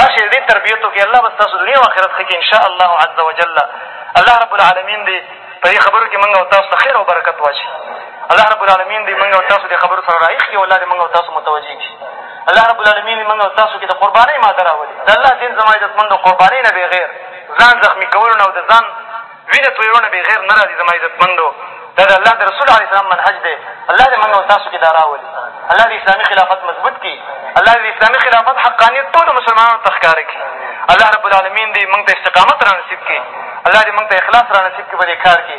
راشئ د دې تربیت وکړئ، الله به ستاسو دنیا او اخرت ښه کړي ان شاء الله عز وجل. الله رب العالمین دې په دې خبرو کښې موږ او تاسو ته خیر او برکت واچوي. الله رب العالمین دې موږ او تاسو دې خبرو سره را اېښ کړي او الله دې موږ او تاسو متوجه کړي. الله رب العلمين دې موږ او تاسو کې د قربانۍ ماده راولي، د الله دين زما عزتمندو قربانۍ نه بېغېر ځان زخمي کولو نه او د ځان وينه تويولو نه بېغېر نه راځي زما عزتمندو دا د الله د رسول علیه السلام منهج دی الله دې موږ او تاسو کې دا راولي الله دې اسلامي خلافت مضبوط کړي الله دې اسلامي خلافت حقانیت ټولو مسلمانانو ته ښکاره کړي الله رب العالمین دې موږ ته استقامت را نصیب کړي الله دې موږ ته اخلاص را نصیب کړي په دې کار کې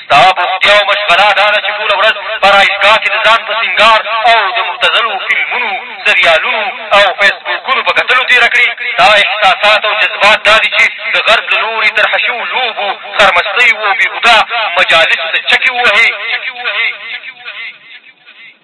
ستا بوختیا او مشغله دا ده چې ټوله ورځ په رایشګاه کې د ځان په سینګار او د مبتذلو فلمونو سریالونو او فیسبوکونو په کتلو تېره کړې ستا احساسات او جذبات دا دي چې د غرب له لوري طرحه شوو لوبو خرمستیو او بېهوده مجالسو ته چکې ووهې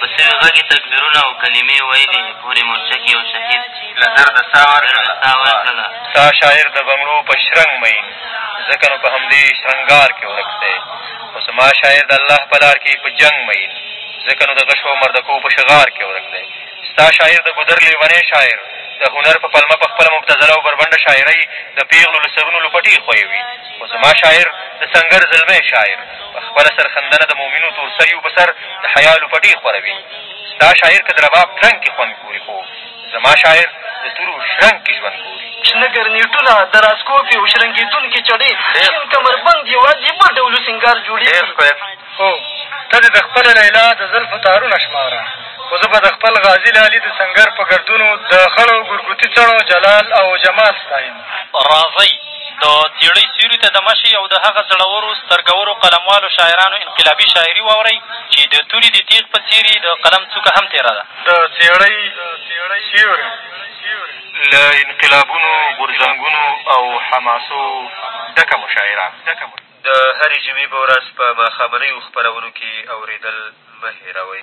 په سوي غږ یې تکبیرونه او کلمې ویلې پورې مورچه کې یو شهید له درده ساه ورکړله. ستا شاعر د بنګړو په شرنګ مئین ځکه نو په همدې شرنګار کې ورک دی خو زما شاعر د الله په لار کې په جنګ مئین ځکه نو د غشو او مردکو په شغار کې ورک دی ستا شاعر د ګودر لېونی شاعر د هنر په پلمه په خپله مبتذله او بربنډه شاعرۍ د پېغلو له سرونو لوپټې ښویوي خو زما شاعر د سنګر زلمی شاعر په خپله سرښندنه د مؤمنو تورسریو په سر د حیا لوپټې خوروي. ستا شاعر که د رباب ترنګ کې خوند ګوري خو زما شاعر د تورو شرنګ کې ژوند ګوري. شنه ګرنېټونه، دراسکوپې او شرنګېدونکې چڼې، شین کمربند یو عجیبه ډولو سینګار جوړېږي. هو! ته دې د خپلې لیلا د زلفو تارونه شماره، خو زه به د خپل غازي لالي د سنګر په ګردونو د خړو ګرګوتي څڼو جلال او جمال ستایم. راځئ! د څېړۍ سیوري ته دمه شئ او د هغه زړورو، سترګورو، قلموالو شاعرانو انقلابي شاعري واورئ چې د توري د تېغ په څېر یې د قلم څوکه هم تېره ده. د څېړۍ سیوری له انقلابونو، غورځنګونو او حماسو ډکه مشاعره. د هرې جمعې په ورځ په ماښامنیو خپرونو کې اورېدل مه هېروئ.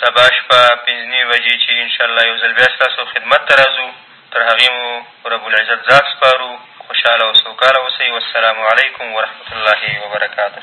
سبا شپه پنځه نیمې بجې چې ان شاء الله یو ځل بیا ستاسو خدمت ته راځو تر هغې مو رب العزت ذات سپارو خوشحاله او سوکاله اوسئ والسلام علیکم ورحمة الله وبرکاته.